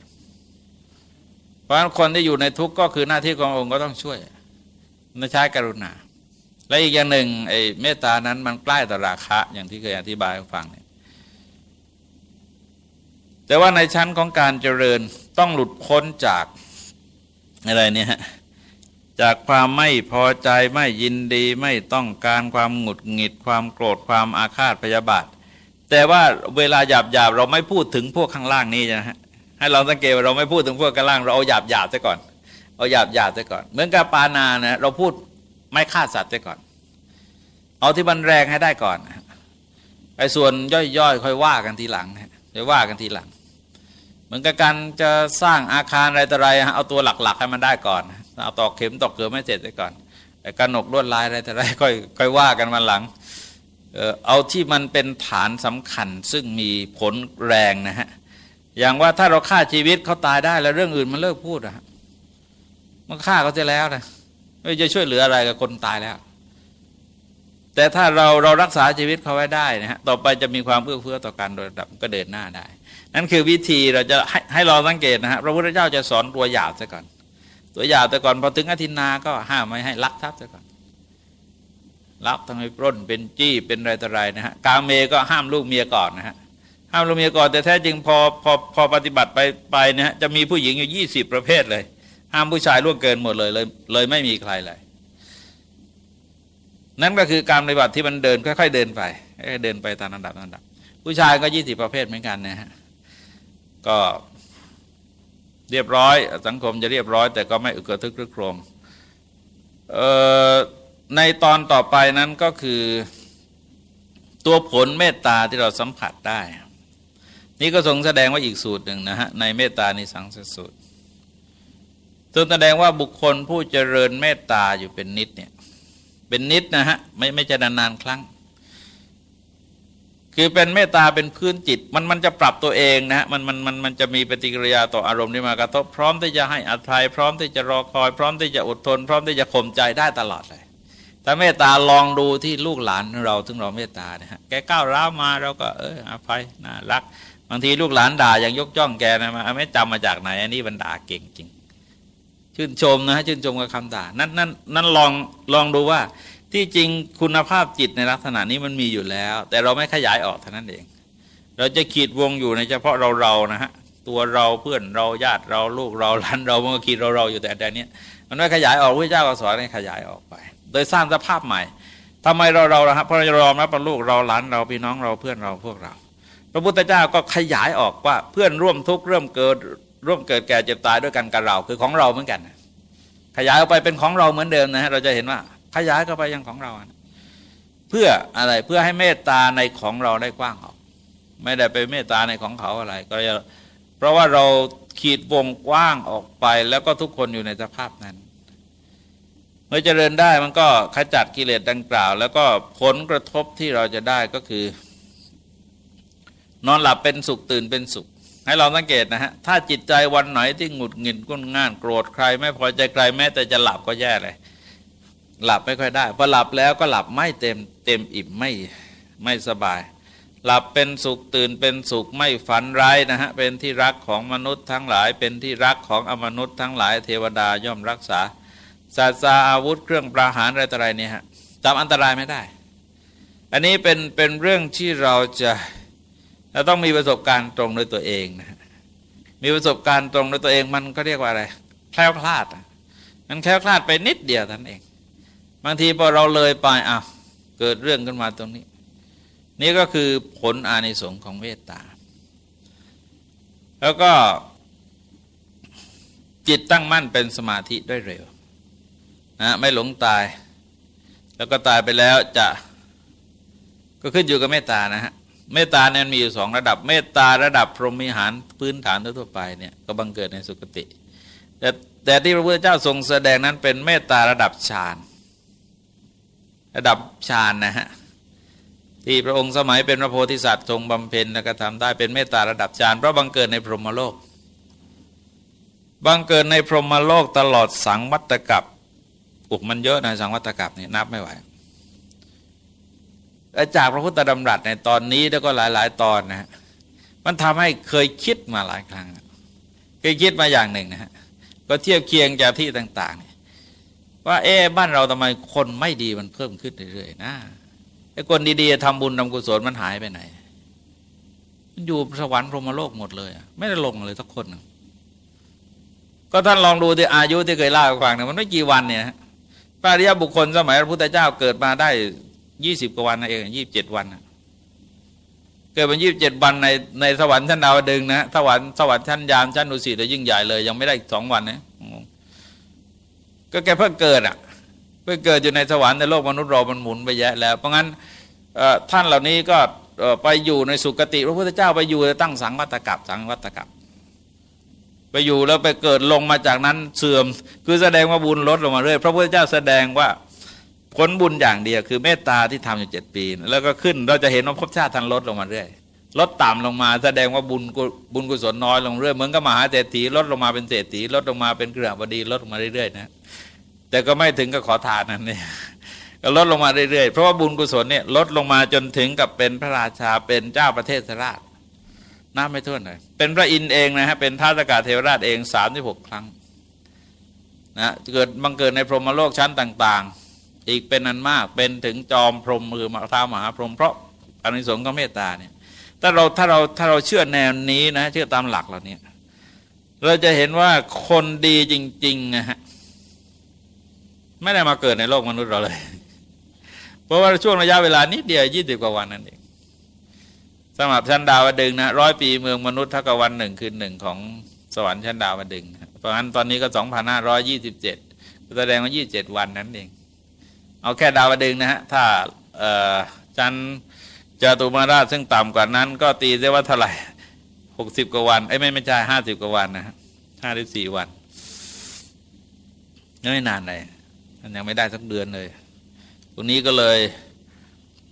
เพราะคนที่อยู่ในทุกข์ก็คือหน้าที่ขององค์ก็ต้องช่วย ไม่ใช้กรุณา และอีกอย่างหนึ่งไอ้เมตตานั้นมันใกล้ต่อราคะอย่างที่เคยอธิบายให้ฟังเนี่ยแต่ว่าในชั้นของการเจริญต้องหลุดพ้นจากอะไรเนี่ยฮะจากความไม่พอใจไม่ยินดีไม่ต้องการความหงุดหงิด ความโกรธความอาฆาตพยาบาท แต่ว่าเวลาหยาบหยาบเราไม่พูดถึงพวกข้างล่างนี้นะฮะให้เราสังเกตว่าเราไม่พูดถึงพวกข้างล่างเราเอาหยาบหยาบซะก่อน เอาหยาบหยาบซะก่อน เหมือนกับปานานะเราพูดไม่ฆ่าสัตว์ซะก่อน เอาที่มันแรงให้ได้ก่อนไอ้ส่วนย่อยๆ ค่อยว่ากันทีหลังเดี๋ยว่ากันทีหลัง เหมือนกับการจะสร้างอาคารอะไรต่ออะไรเอาตัวหลักๆให้มันได้ก่อนเอาตอกเข็มตอกเกลือไม่เสร็จไปก่อนแต่การหนกลวดลายอะไรต่ออะไรค่อยค่อยว่ากันมาหลังเอาที่มันเป็นฐานสำคัญซึ่งมีผลแรงนะฮะอย่างว่าถ้าเราฆ่าชีวิตเขาตายได้แล้วเรื่องอื่นมันเลิกพูดอะ มันฆ่าเขาจะแล้วนะไม่จะช่วยเหลืออะไรกับคนตายแล้ว แต่ถ้าเราเรารักษาชีวิตเขาไว้ได้นะฮะต่อไปจะมีความเพื่อเฟื้อต่อการโดยระดับก็เดินหน้าได้ นั่นคือวิธีเราจะให้ให้เราสังเกตนะฮะพระพุทธเจ้าจะสอนตัวหยาบซะก่อน ตัวหยาบแต่ก่อนพอถึงอธินาก็ห้ามไม่ให้ลักทรัพย์ซะก่อนลักทำให้ปล้นเป็นจี้เป็นอะไรต่ออะไรนะฮะกาเมก็ห้ามลูกเมียก่อนนะฮะห้ามลูกเมียก่อนแต่แท้จริงพอพอพอปฏิบัติไปไปนะฮะจะมีผู้หญิงอยู่ยี่สิบประเภทเลย ห้ามผู้ชายล่วงเกินหมดเลยเลยเลยไม่มีใครเลย นั่นก็คือการปฏิบัติที่มันเดินค่อยๆเดินไปเดินไปตามลำดับลำดับ ผู้ชายก็ยี่สิบประเภทเหมือนกันนะฮะก็เรียบร้อย สังคมจะเรียบร้อย แต่ก็ไม่อึกระทึกรึกโครมในตอนต่อไปนั้นก็คือตัวผลเมตตาที่เราสัมผัสได้ นี่ก็ทรงแสดงว่าอีกสูตรหนึ่งนะฮะในเมตตาในสังสสูตร ทรงแสดงว่าบุคคลผู้เจริญเมตตาอยู่เป็นนิดเนี่ยเป็นนิดนะฮะไม่ไม่จะนานๆครั้ง คือเป็นเมตตาเป็นพื้นจิต มันมันจะปรับตัวเองนะฮะมันมันมันมันจะมีปฏิกิริยาต่ออารมณ์ที่มากระทบพร้อมที่จะให้อภัยพร้อมที่จะรอคอย พร้อมที่จะอดทน พร้อมที่จะข่มใจได้ตลอดเลยถ้าเมตตาลองดูที่ลูกหลานเราถึงเราเมตตานะฮะแกก้าวร้าวมาเราก็เอออภัยน่ารักบางทีลูกหลานด่ายังยกย่องแกนะมาไม่จำมาจากไหนอันนี้บรรดาเก่งจริง ชื่นชมนะฮะชื่นชมกับคำด่านั้นนั้นนั้นลองลองดูว่า ที่จริงคุณภาพจิตในลักษณะนี้มันมีอยู่แล้ว แต่เราไม่ขยายออกเท่านั้นเอง เราจะขีดวงอยู่ในเฉพาะเราเรานะฮะตัวเราเพื่อนเราญาติเราลูกเราหลานเรามันก็ขีดเราเราอยู่แต่แต่นี้มันไม่ขยายออกพระเจ้าก็สอนให้ขยายออกไป โดยสร้างสภาพใหม่ทำไมเราเราละครับเพราะเรายอมรับว่าลูกเราหลานเราพี่น้องเราเพื่อนเราพวกเรา พระพุทธเจ้าก็ขยายออกว่าเพื่อนร่วมทุกข์ร่วมเกิด ร่วมเกิดแก่เจ็บตายด้วยกันกับเรา คือของเราเหมือนกัน ขยายออกไปเป็นของเราเหมือนเดิมนะฮะเราจะเห็นว่า ขยายเข้าไปยังของเรา เพื่ออะไรเพื่อให้เมตตาในของเราได้กว้างออก ไม่ได้ไปเมตตาในของเขาอะไร ก็จะเพราะว่าเราขีดวงกว้างออกไป แล้วก็ทุกคนอยู่ในสภาพนั้น เมื่อเจริญได้มันก็ขจัดกิเลสดังกล่าว แล้วก็ผลกระทบที่เราจะได้ก็คือ นอนหลับเป็นสุขตื่นเป็นสุข ให้เราสังเกตนะฮะ ถ้าจิตใจวันไหนที่หงุดหงิดกุ้นง่านโกรธใคร ไม่พอใจใครแม้แต่จะหลับก็แย่เลย หลับไม่ค่อยได้พอหลับแล้วก็หลับไม่เต็มเต็มอิ่มไม่ไม่สบาย หลับเป็นสุขตื่นเป็นสุขไม่ฝันร้ายนะฮะ เป็นที่รักของมนุษย์ทั้งหลาย เป็นที่รักของอมนุษย์ทั้งหลาย เทวดาย่อมรักษาศาสตาอาวุธเครื่องประหารอะไรต่ออะไรเนี่ยฮะจำอันตรายไม่ได้ อันนี้เป็นเป็นเรื่องที่เราจะ เราต้องมีประสบการณ์ตรงด้วยตัวเองนะมีประสบการณ์ตรงด้วยตัวเองมันก็เรียกว่าอะไรแคล้วคลาดมันแคล้วคลาดไปนิดเดียวท่านเอง บางทีพอเราเลยไปอะเกิดเรื่องขึ้นมาตรงนี้ นี่ก็คือผลอานิสงส์ของเมตตา แล้วก็จิตตั้งมั่นเป็นสมาธิได้เร็วนะไม่หลงตาย แล้วก็ตายไปแล้วจะก็ขึ้นอยู่กับเมตตานะฮะ เมตตาเนี่ยมีอยู่สองระดับ เมตตาระดับพรหมิหารพื้นฐานทั่วไปเนี่ยก็บังเกิดในสุคติ แต่แต่ที่พระพุทธเจ้าทรงแสดงนั้นเป็นเมตตาระดับฌานระดับฌานนะฮะที่พระองค์สมัยเป็นพระโพธิสัตว์ทรงบำเพ็ญและกระทำได้เป็นเมตตาระดับฌานเพราะบังเกิดในพรหมโลก บังเกิดในพรหมโลกตลอดสังวัตกับอุกมันเยอะนะสังวัตกับนี่นับไม่ไหว จากพระพุทธดำรัสในตอนนี้แล้วก็หลาย ๆ ตอนนะฮะมันทำให้เคยคิดมาหลายครั้งเคยคิดมาอย่างหนึ่งนะฮะก็เทียบเคียงจากที่ต่างๆ ว่าเอ๊บ้านเราทำไมคนไม่ดีมันเพิ่มขึ้นเรื่อยๆนะไอ้คนดีๆทำบุญทำกุศลมันหายไปไหน มันอยู่สวรรค์พรหมโลกหมดเลย ไม่ได้ลงเลยสักคนหนึ่งก็ท่านลองดูที่อายุที่เคยเล่าให้ฟังเนะมันไม่กี่วันเนี่ยพระอริยบุคคลสมัยพระพุทธเจ้าเกิดมาได้ ยี่สิบกว่าวันนะเองยี่สิบเจ็ดวันเกิดมายี่สิบเจ็ดวันในในสวรรค์ชั้นดาวดึงนะสวรรค์สวรรค์ชั้นยามชั้นดุสิตยิ่งใหญ่เลย ยังไม่ได้สองวันนะก็แกเพิ่งเกิดอะ เพิ่งเกิดอยู่ในสวรรค์ในโลกมนุษย์เรามันหมุนไปแยะแล้ว เพราะงั้นท่านเหล่านี้ก็ไปอยู่ในสุคติ พระพุทธเจ้าไปอยู่ตั้งสังวัตกับสังวัตกับไปอยู่แล้วไปเกิดลงมาจากนั้นเสื่อม คือแสดงว่าบุญลดลงมาเรื่อยพระพุทธเจ้าแสดงว่า ผลบุญอย่างเดียว คือเมตตาที่ทำอยู่เจ็ดปี แล้วก็ขึ้นเราจะเห็นว่าภพชาติท่านลดลงมาเรื่อยลดต่ำลงมาแสดงว่าบุญบุญกุศลน้อยลงเรื่อยเหมือนกับมหาเศรษฐีลดลงมาเป็นเศรษฐีลดลงมาเป็นเกลือบดีลดลงมาเรื่อยๆนะแต่ก็ไม่ถึงกับขอทานนั่นเนี่ก็ลดลงมาเรื่อยๆเพราะว่าบุญกุศลเนี่ยลดลงมาจนถึงกับเป็นพระราชาเป็นเจ้าประเทศสราชน้ำไม่ท่วนเลยเป็นพระอินทร์เองนะฮะเป็นท้าวสกาเทวราชเองสามสิบหกครั้งนะเกิดบังเกิดในพรหมโลกชั้นต่างๆ อีกเป็นนันมากเป็นถึงจอมพรมมือมาท้ามหาพรมเพราะอานิสงส์ของเมตตาเนี่ยถ้าเราถ้าเราถ้าเราเชื่อแนวนี้นะ เชื่อตามหลักเราเนี่ยเราจะเห็นว่าคนดีจริงๆนะฮะไม่ได้มาเกิดในโลกมนุษย์เราเลย เพราะว่าช่วงระยะเวลานิดเดียวยี่สิบกว่าวันนั่นเองสำหรับชั้นดาวดึงนะร้อยปีเมืองมนุษย์เท่ากับวันหนึ่งคืนหนึ่งของสวรรค์ชั้นดาวดึง เพราะฉะนั้นตอนนี้ก็สองพันห้าร้อยยี่สิบเจ็ดแสดงว่ายี่สิบเจ็ดวันนั้นเอง เอาแค่ดาวดึงนะฮะ ถ้าจันจตุมาราชซึ่งต่ำกว่านั้น ก็ตีได้ว่าเท่าไหร่หกสิบกว่าวันไอ้ไม่ไม่ใช่ห้าสิบกว่าวันนะฮะห้าหรือสี่วันยังไม่นานเลยมันยังไม่ได้สักเดือนเลยตรงนี้ก็เลย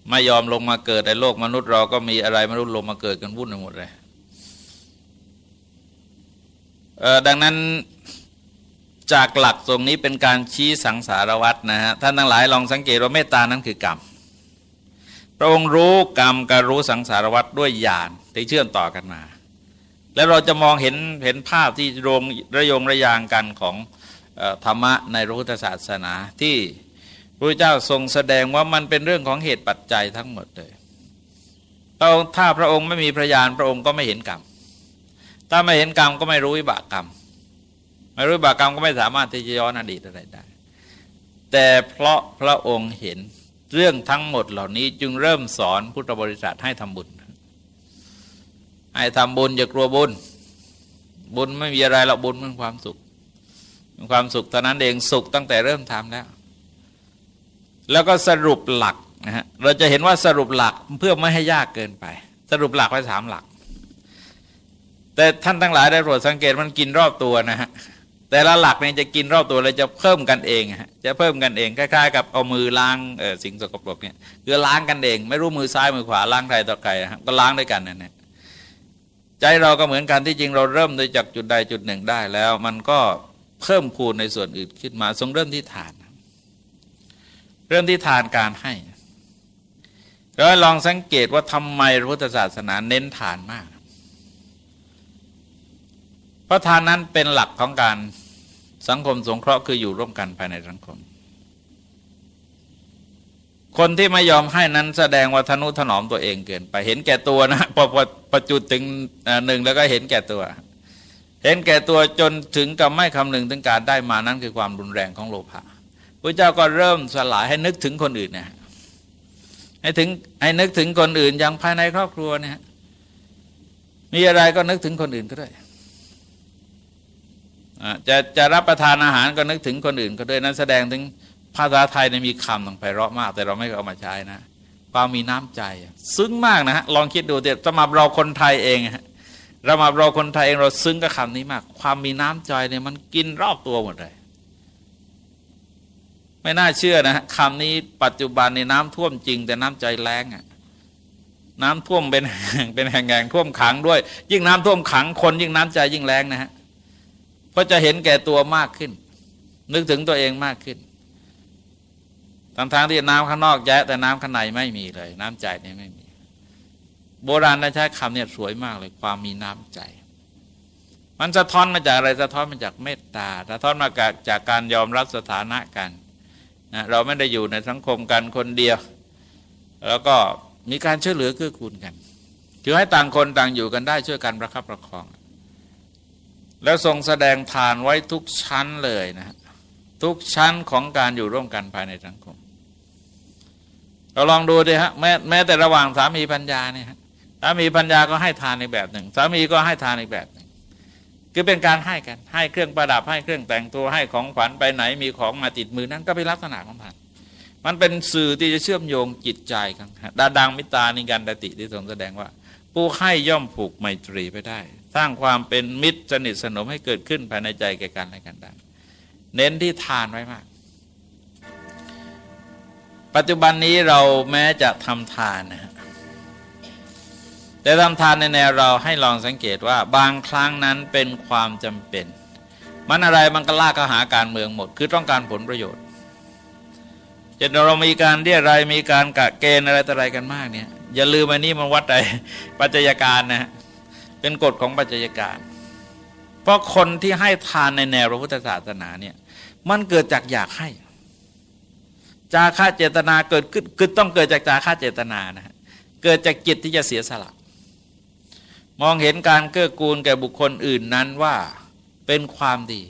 ไม่ยอมลงมาเกิดในโลกมนุษย์เราก็มีอะไรมนุษย์ลงมาเกิดกันวุ่นไปหมดเลยดังนั้น จากหลักตรงนี้เป็นการชี้สังสารวัตรนะฮะท่านทั้งหลายลองสังเกตว่าเมตตานั้นคือกรรมพระองค์รู้กรรมการรู้สังสารวัตรด้วยญาณที่เชื่อมต่อกันมา แล้วเราจะมองเห็นเห็นภาพที่โรงระยงระยางกันของธรรมะในพุทธศาสนาที่พระเจ้าทรงแสดงว่ามันเป็นเรื่องของเหตุปัจจัยทั้งหมดเลยเราถ้าพระองค์ไม่มีพระญาณพระองค์ก็ไม่เห็นกรรม ถ้าไม่เห็นกรรมก็ไม่รู้วิบากกรรม ไม่รู้บากกรรมก็ไม่สามารถที่จะย้อนอดีตอะไรได้ แต่เพราะพระองค์เห็นเรื่องทั้งหมดเหล่านี้จึงเริ่มสอนพุทธบริษัทให้ทำบุญ ให้ทำบุญอย่ากลัวบุญ บุญไม่มีอะไรหรอกบุญมันความสุขความสุขเท่านั้นเองสุขตั้งแต่เริ่มทำแล้ว แล้วก็สรุปหลักนะฮะเราจะเห็นว่าสรุปหลักเพื่อไม่ให้ยากเกินไป สรุปหลักไว้สามหลัก แต่ท่านทั้งหลายได้โปรดสังเกตมันกินรอบตัวนะฮะ แต่ละหลักเนี่ยจะกินรอบตัวเลยจะเพิ่มกันเองจะเพิ่มกันเองคล้ายๆกับเอามือล้างสิ่งสกปรกเนี่ยคือล้างกันเอง ไม่รู้มือซ้ายมือขวาล้างใครต่อใครก็ล้างด้วยกันนั่นแหละใจเราก็เหมือนกันที่จริงเราเริ่มโดยจากจุดใดจุดหนึ่งได้แล้ว มันก็เพิ่มพูนในส่วนอื่นขึ้นมาทรงเริ่มที่ฐาน เริ่มที่ทานการให้แล้วลองสังเกตว่าทำไมพุทธศาสนาเน้นทานมาก พราะทานนั้นเป็นหลักของการสังคมสงเคราะห์คืออยู่ร่วมกันภายในสังคม คนที่ไม่ยอมให้นั้นแสดงว่าทนุถนอมตัวเองเกิน ไปเห็นแก่ตัวนะพอพอประจุดถึงหนึ่งแล้วก็เห็นแก่ตัว เห็นแก่ตัวจนถึงกับไม่คำนึงถึงการได้มานั้นคือความรุนแรงของโลภะพระเจ้าก็เริ่มสลายให้นึกถึงคนอื่นนะให้ถึงให้นึกถึงคนอื่นอย่างภายในครอบครัวเนี่ยมีอะไรก็นึกถึงคนอื่นก็ได้ จะจะรับประทานอาหารก็นึกถึงคนอื่น ก็ด้วยนั้นแสดงถึงภาษาไทยในมีคำต้องไพเราะมาก แต่เราไม่เอามาใช้นะความมีน้ำใจ ซึ้งมากนะฮะลองคิดดูเดี๋ยวสำหรับเราคนไทยเองเรามาเราคนไทยเองเราซึ้งกับคำนี้มาก ความมีน้ำใจเนี่ยมันกินรอบตัวหมดเลยไม่น่าเชื่อนะคำนี้ปัจจุบันในน้ำท่วมจริง แต่น้ำใจแรงอะน้ำท่วมเป็นแห่งเป็นแห่งๆท่วมขังด้วย ยิ่งน้ำท่วมขังคนยิ่งน้ำใจยิ่งแรงนะฮะ เพราะจะเห็นแก่ตัวมากขึ้น นึกถึงตัวเองมากขึ้นทั้งทางที่น้ำข้างนอกแยะแต่น้ำข้างในไม่มีเลย น้ำใจนี่ไม่มี โบราณได้ใช้คำเนี่ยสวยมากเลยความมีน้ำใจ มันสะท้อนมาจากอะไรสะท้อนมาจากเมตตาสะท้อนมาจากจากการยอมรับสถานะกันนะเราไม่ได้อยู่ในสังคมกันคนเดียว แล้วก็มีการช่วยเหลือเกื้อกูลกัน คือให้ต่างคนต่างอยู่กันได้ช่วยกันประคับประคอง แล้วทรงแสดงทานไว้ทุกชั้นเลยนะ ทุกชั้นของการอยู่ร่วมกันภายในสังคม เราลองดูดิฮะแม้แม้แต่ระหว่างสามีพัญญาเนี่ยสามีพัญญาก็ให้ทานในแบบหนึ่ง สามีก็ให้ทานในแบบหนึ่งคือเป็นการให้กัน ให้เครื่องประดับให้เครื่องแต่งตัวให้ของขวัญไปไหนมีของมาติดมือนั้นก็เป็นลักษณะของทานมันเป็นสื่อที่จะเชื่อมโยงจิตใจกันดาดังมิตานิกันดติที่ทรงแสดงว่า ผู้ให้ย่อมผูกไมตรีไปได้ สร้างความเป็นมิตรสนิทสนมให้เกิดขึ้นภายในใจแก่กันและกันได้ เน้นที่ทานไว้มาก ปัจจุบันนี้เราแม้จะทำทานนะฮะแต่ทำทานในแนวเราให้ลองสังเกตว่าบางครั้งนั้นเป็นความจำเป็น มันอะไรมันก็ลากเข้าหาการเมืองหมด คือต้องการผลประโยชน์จะเรามีการเรียรายมีการกะเกณฑ์อะไรต่ออะไรกันมากเนี่ยอย่าลืมอันนี้มันวัดใดปัจจัยการนะฮะ เป็นกฎของปัจจัยการ เพราะคนที่ให้ทานในแนวพระพุทธศาสนาเนี่ยมันเกิดจากอยากให้ จาค่าเจตนาเกิดขึ้นคือต้องเกิดจากจาค่าเจตนานะฮะเกิดจากจิตที่จะเสียสละมองเห็นการเกื้อกูลแก่บุคคลอื่นนั้นว่าเป็นความดี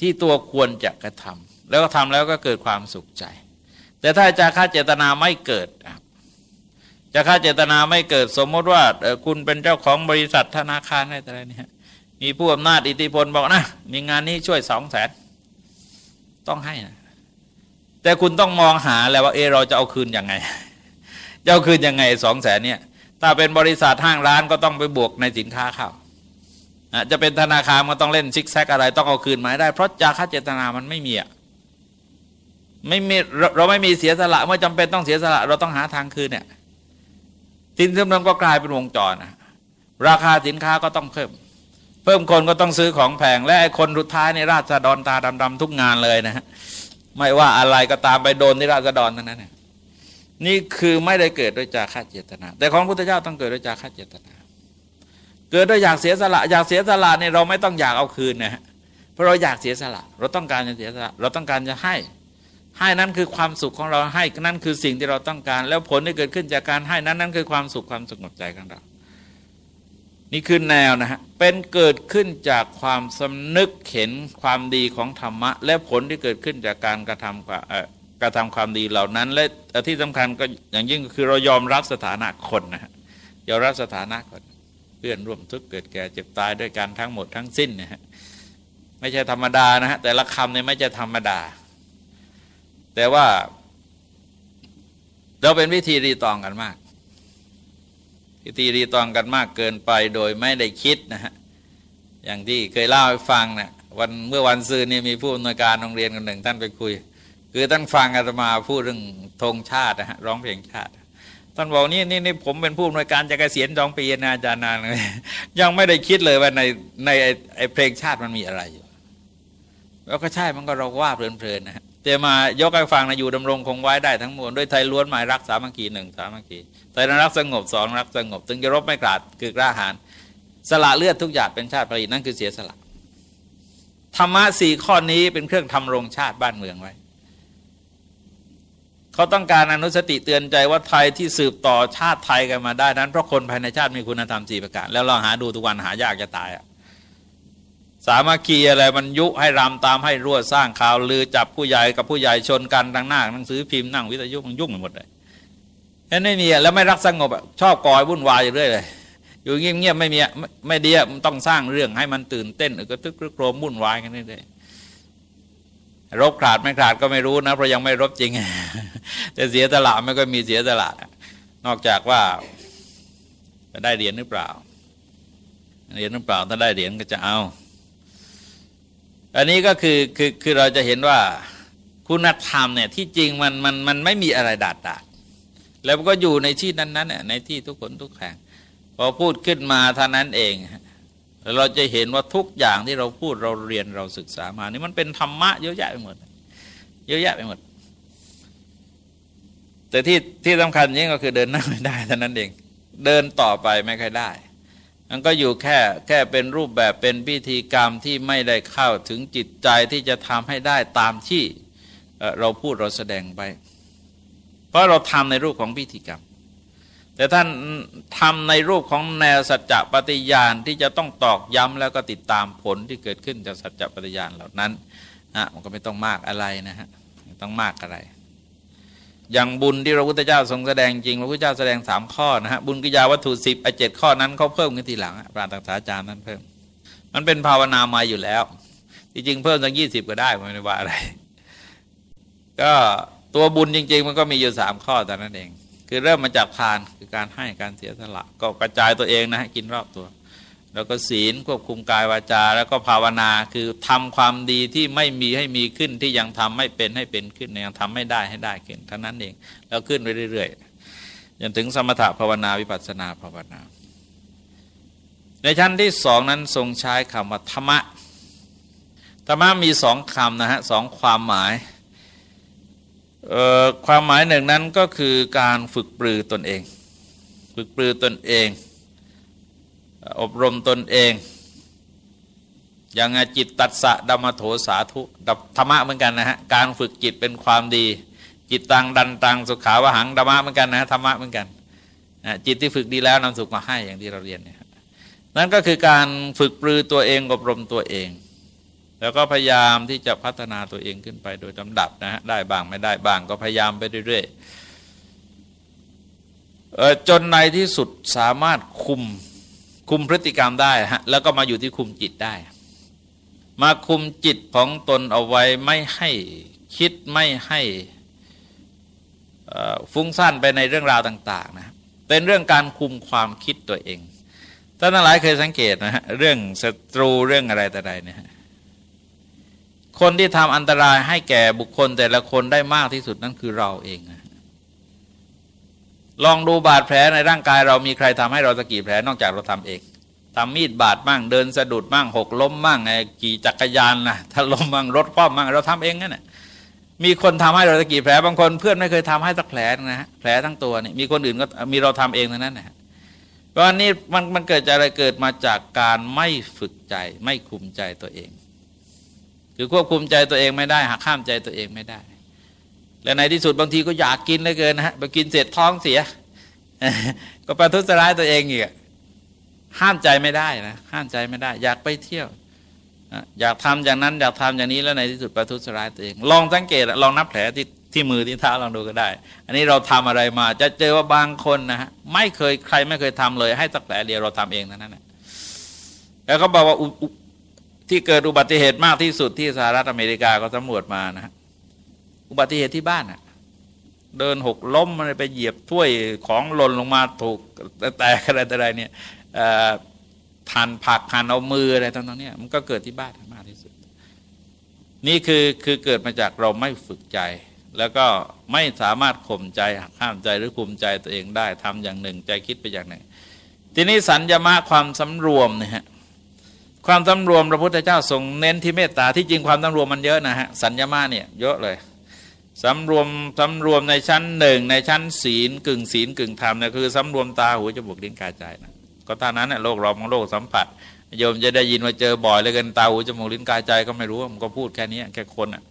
ที่ตัวควรจะกระทำแล้วก็ทำแล้วก็เกิดความสุขใจ แต่ถ้าจาค่าเจตนาไม่เกิด จาค่าเจตนาไม่เกิดสมมติว่าคุณเป็นเจ้าของบริษัทธนาคารอะไรเนี่ยมีผู้อำนาจอิทธิพลบอกนะมีงานนี้ช่วยสองแสนต้องให้นะแต่คุณต้องมองหาแล้วว่าเออเราจะเอาคืนยังไงจะเอาคืนยังไงสองแสนเนี่ย ถ้าเป็นบริษัทห้างร้านก็ต้องไปบวกในสินค้าเข้าจะเป็นธนาคารมันต้องเล่นซิกแซกอะไรต้องเอาคืนมาได้ เพราะจาค่าเจตนามันไม่มีอะไม่มีเราไม่มีเสียสละเมื่อจำเป็นต้องเสียสละ เราต้องหาทางคืนเนี่ย สินเสมก็กลายเป็นวงจรนะราคาสินค้าก็ต้องเพิ่ม เพิ่มคนก็ต้องซื้อของแพงและไอ้คนรุดท้ายในราชดรตาดำๆทุกงานเลยนะฮะไม่ว่าอะไรก็ตามไปโดนที่ราชดรทั้นั้นนนี่คือไม่ได้เกิดด้วยจาค่าเจตนา แต่ของพุทธเจ้าต้องเกิดด้วยจาค่าเจตนา เกิดด้วยอยากเสียสละ อยากเสียสละเนี่ยเราไม่ต้องอยากเอาคืนนะฮะเพราะเราอยากเสียสละ เราต้องการจะเสียสละ เราต้องการจะให้ ให้นั้นคือความสุขของเราให้นั่นคือสิ่งที่เราต้องการ แล้วผลที่เกิดขึ้นจากการให้นั้นนั่นคือความสุขความสงบใจของเรา นี่คือแนวนะฮะเป็นเกิดขึ้นจากความสำนึกเห็นความดีของธรรมะ และผลที่เกิดขึ้นจากการกระทำกระทำความดีเหล่านั้น และที่สำคัญก็อย่างยิ่งคือเรายอมรับสถานะคนนะฮะยอมรับสถานะคนเพื่อนร่วมทุกข์เกิดแก่เจ็บตายด้วยกันทั้งหมดทั้งสิ้นนะฮะไม่ใช่ธรรมดานะฮะแต่ละคำเนี่ยไม่ใช่ธรรมดา แต่ว่า เราเป็นวิธีรีตองกันมาก วิธีรีตองกันมากเกินไปโดยไม่ได้คิดนะฮะอย่างที่เคยเล่าให้ฟังเนะี่ยวันเมื่อวันซืนนี่มีผู้อำนวยการโรงเรียนคนหนึ่งท่านไปคุย คือท่านฟังอาตมาพูดเรื่องธงชาตินะฮะร้องเพลงชาติท่านบอกนี่นี่นี่ผมเป็นผู้อำนวยการจะเกษียณสองปีนะอาจารย์นานเลยยังไม่ได้คิดเลยว่าในในไอเพลงชาติมันมีอะไรอยู่ แล้วก็ใช่มันก็เราว่าเพลินๆนะฮะ แต่มายกให้ฟังนะอยู่ดำรงคงไว้ได้ทั้งมวลด้วยไทยล้วนหมายรักสามัคคีหนึ่งสามัคคีไทยรักสงบสองรักสงบถึงจะรบไม่กราดคือกล้าหาญสละเลือดทุกอย่างเป็นชาติผลิตนั่นคือเสียสละธรรมะสี่ข้อนี้เป็นเครื่องทำรงชาติบ้านเมืองไว้ เขาต้องการอนุสติเตือนใจว่าไทยที่สืบต่อชาติไทยกันมาได้นั้นเพราะคนภายในชาติมีคุณธรรมสี่ประการ แล้วเราหาดูทุกวันหายากจะตายอะ สามัคคีอะไรมันยุให้รำตามให้รั่วสร้างข่าวลือจับผู้ใหญ่กับผู้ใหญ่ชนกันทางหน้าหนังสือพิมพ์นั่งวิทยุมันยุ่งไปหมดเลยนั่นไม่มีแล้วไม่รักสงบชอบก่อยวุ่นวายอยู่เรื่อยเลยอยู่เงียบๆไม่มีไม่ดีมันต้องสร้างเรื่องให้มันตื่นเต้นก็ตึกโครมวุ่นวายกันนี่เลยรบขาดไม่ขาดก็ไม่รู้นะเพราะยังไม่รบจริง แต่เสียตลาดไม่ก็มีเสียตลาดนอกจากว่าจะได้เหรียญหรือเปล่าเหรียญหรือเปล่าถ้าได้เหรียญก็จะเอา อันนี้ก็คือคือคือเราจะเห็นว่าคุณธรรมเนี่ยที่จริงมันมันมันไม่มีอะไรดาดดาดแล้วก็อยู่ในที่นั้นๆในที่ทุกคนทุกแห่งพอพูดขึ้นมาเท่านั้นเองเราจะเห็นว่าทุกอย่างที่เราพูดเราเรียนเราศึกษามานี่มันเป็นธรรมะเยอะแยะไปหมดเยอะแยะไปหมด แต่ที่ที่สำคัญยิ่งก็คือเดินหน้าไม่ได้เท่านั้นเอง เดินต่อไปไม่ค่อยได้ มันก็อยู่แค่แค่เป็นรูปแบบเป็นพิธีกรรมที่ไม่ได้เข้าถึงจิตใจที่จะทำให้ได้ตามที่เราพูดเราแสดงไป เพราะเราทำในรูปของพิธีกรรม แต่ท่านทำในรูปของแนวสัจจะปฏิญาณที่จะต้องตอกย้ำแล้วก็ติดตามผลที่เกิดขึ้นจากสัจจะปฏิญาณเหล่านั้นนะมันก็ไม่ต้องมากอะไรนะฮะไม่ต้องมากอะไร อย่างบุญที่พระพุทธเจ้าทรงแสดงจริงพระพุทธเจ้าแสดงสามข้อนะฮะบุญกิยาวัตถุสิบไอเจ็ดข้อนั้นเขาเพิ่มขึ้นทีหลังพระตักษาจารย์นั้นเพิ่ม มันเป็นภาวนามาอยู่แล้วจริงๆเพิ่มสักยี่สิบก็ได้ไม่ได้ว่าอะไร ก็ตัวบุญจริง ๆ มันก็มีอยู่สามข้อแต่นั้นเอง คือเริ่มมาจากทานคือการให้การเสียสละ ก็กระจายตัวเองนะกินรอบตัว แล้วก็ศีลควบคุมกายวาจา แล้วก็ภาวนาคือทำความดีที่ไม่มีให้มีขึ้นที่ยังทำไม่เป็นให้เป็นขึ้นยังทำไม่ได้ให้ได้ขึ้นเท่านั้นเองแล้วขึ้นไปเรื่อยๆจนถึงสมถะภาวนาวิปัสสนาภาวนา ในชั้นที่สองนั้นทรงใช้คำว่าธรรมะธรรมะมีสองคำนะฮะสองความหมายความหมายหนึ่งนั้นก็คือการฝึกปรือตนเอง ฝึกปรือตนเอง อบรมตนเอง อย่างจิตตัดสะดัมโถสาธุดับธรรมะเหมือนกันนะฮะการฝึกจิตเป็นความดี จิตตังดันตังสุขาวหังธรรมะเหมือนกันนะธรรมะเหมือนกันจิตที่ฝึกดีแล้วนำสุขมาให้อย่างที่เราเรียนเนี่ยนั่นก็คือการฝึกปรือตัวเองอบรมตัวเอง แล้วก็พยายามที่จะพัฒนาตัวเองขึ้นไปโดยลำดับนะฮะได้บ้างไม่ได้บ้างก็พยายามไปเรื่อยๆจนในที่สุดสามารถคุม คุมพฤติกรรมได้ฮะแล้วก็มาอยู่ที่คุมจิตได้ มาคุมจิตของตนเอาไว้ไม่ให้คิดไม่ให้ฟุ้งซ่านไปในเรื่องราวต่าง ๆ นะเป็นเรื่องการคุมความคิดตัวเองท่านหลายเคยสังเกตนะฮะเรื่องศัตรูเรื่องอะไรแต่ใดเนี่ยคนที่ทำอันตรายให้แก่บุคคลแต่ละคนได้มากที่สุดนั่นคือเราเองนะ ลองดูบาดแผลในร่างกายเรามีใครทำให้เราสกี่แผลนอกจากเราทำเองทำมีดบาดมั่งเดินสะดุดมั่งหกล้มมั่งไอ้ขี่จักรยานนะถ้าล้มมั่งรถคว่ำมั่งเราทำเองนั่นแหละมีคนทำให้เราสกี่แผลบางคนเพื่อนไม่เคยทำให้สักแผลนะฮะแผลทั้งตัวนี่มีคนอื่นก็มีเราทำเองทั้งนั้นนะเพราะนี้มันมันเกิดจากอะไรเกิดมาจากการไม่ฝึกใจ ไม่คุมใจตัวเอง คือควบคุมใจตัวเองไม่ได้หักข้ามใจตัวเองไม่ได้ และในที่สุดบางทีก็อยากกินเลยเกินนะฮะไปกินเสร็จท้องเสีย ก็ประทุษร้ายตัวเองอีกห้ามใจไม่ได้นะห้ามใจไม่ได้ อยากไปเที่ยวอยากทำอย่างนั้นอยากทำอย่างนี้แล้วในที่สุดประทุษร้ายตัวเอง ลองสังเกตลองนับแผลที่ที่มือที่เท้าลองดูก็ได้ อันนี้เราทำอะไรมา จะเจอว่าบางคนนะฮะไม่เคยใครไม่เคยทำเลย ให้สักแผลเดียวเราทำเองนั้นนะแล้วก็บอกว่าที่เกิดอุบัติเหตุมากที่สุดที่สหรัฐอเมริกาก็สำรวจมานะ อุบัติเหตุที่บ้านอะเดินหกล้มมันไปเหยียบถ้วยของหล่นลงมาถูกแต่อะไรแต่ไรเนี่ยทานผักทานเอามืออะไรต่างๆเนี่ยมันก็เกิดที่บ้านมากที่สุด นี่คือคือเกิดมาจากเราไม่ฝึกใจ แล้วก็ไม่สามารถข่มใจห้ามใจหรือคุมใจตัวเองได้ทำอย่างหนึ่ง ใจคิดไปอย่างหนึ่ง ทีนี้สัญญามาความสำรวมนี่ยฮะความสำรวมพระพุทธเจ้าทรงเน้นที่เมตตาที่จริงความสำรวมมันเยอะนะฮะสัญญามาเนี่ยเยอะเลย สำรวมสำรวมในชั้นหนึ่งในชั้นศีลกึ่งศีลกึ่งธรรมเนี่ยคือสำรวมตาหูจมูกลิ้นกายใจนะก็ท่านั้นเนี่ยโลกเราของโลกสัมผัสโยมจะได้ยินว่าเจอบ่อยเลยกันตาหูจมูกลิ้นกายใจก็ไม่รู้มันก็พูดแค่นี้แค่คนอะ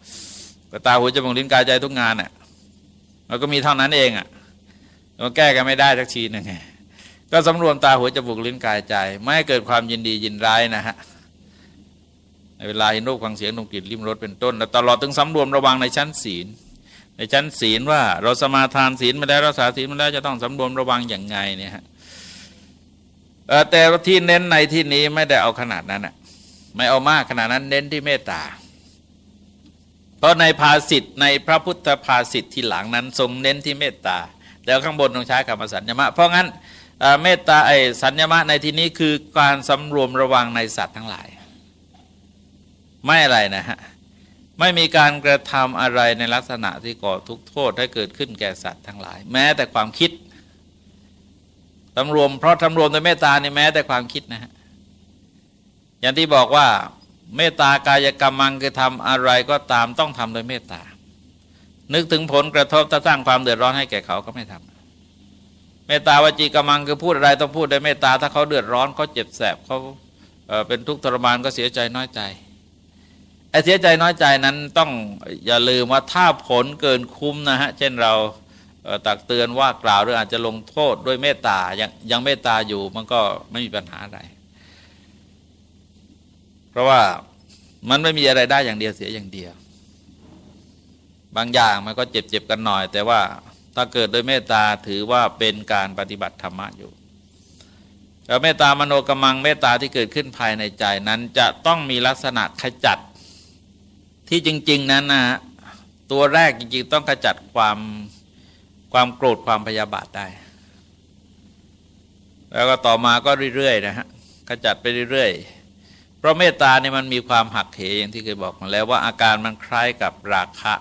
ก็ตาหูจมูกลิ้นกายใจทุกงานอะมันก็มีเท่านั้นเองอะเราแก้กันไม่ได้สักทีหนึ่งก็สำรวมตาหูจมูกลิ้นกายใจ ไม่ให้เกิดความยินดียินร้ายนะฮะในเวลาเห็นรูปฟังเสียงดมกลิ่นริมรสเป็นต้น แล้วตลอดถึงสำรวมระวังในชั้นศีล ในชั้นศีลว่าเราสมาทานศีลมาแล้วรักษาศีลมาแล้วจะต้องสำรวมระวังอย่างไงเนี่ยฮะแต่ที่เน้นในที่นี้ไม่ได้เอาขนาดนั้นอะไม่เอามากขนาดนั้นเน้นที่เมตตา เพราะในภาสิทธในพระพุทธภาสิทธ์ที่หลังนั้น ทรงเน้นที่เมตตา แล้วข้างบนต้องใช้คำสัญญมะ เพราะงั้นเมตตาไอสัญญมะในที่นี้คือการสำรวมระวังในสัตว์ทั้งหลาย ไม่อะไรนะฮะ ไม่มีการกระทำอะไรในลักษณะที่ก่อทุกโทษให้เกิดขึ้นแก่สัตว์ทั้งหลาย แม้แต่ความคิดสำรวมเพราะสำรวมโดยเมตตาในแม้แต่ความคิดนะฮะอย่างที่บอกว่าเมตตากายกรรมังคือทำอะไรก็ตามต้องทำโดยเมตตา นึกถึงผลกระทบจะสร้างความเดือดร้อนให้แก่เขาก็ไม่ทำเมตตาวจีกรรมังคือพูดอะไรต้องพูดด้วยเมตตาถ้าเขาเดือดร้อนเขาเจ็บแสบเขาเป็นทุกข์ทรมานก็เสียใจน้อยใจ ไอ้เสียใจน้อยใจนั้นต้องอย่าลืมว่าถ้าผลเกินคุ้มนะฮะ เช่นเราตักเตือนว่ากล่าวหรืออาจจะลงโทษด้วยเมตตายังยังเมตตาอยู่มันก็ไม่มีปัญหาอะไร เพราะว่ามันไม่มีอะไรได้อย่างเดียวเสียอย่างเดียว บางอย่างมันก็เจ็บเจ็บกันหน่อย แต่ว่าถ้าเกิดโดยเมตตาถือว่าเป็นการปฏิบัติธรรมะอยู่แล้วเมตตามโนกรมังเมตตาที่เกิดขึ้นภายในใจนั้นจะต้องมีลักษณะขจัด ที่จริง ๆ นั้นนะตัวแรกจริง ๆ ต้องขจัดความความโกรธความพยาบาทได้ แล้วก็ต่อมาก็เรื่อยๆนะฮะขจัดไปเรื่อยๆ เพราะเมตตาเนี่ยมันมีความหักเหอย่างที่เคยบอกมาแล้วว่าอาการมันคล้ายกับราคะ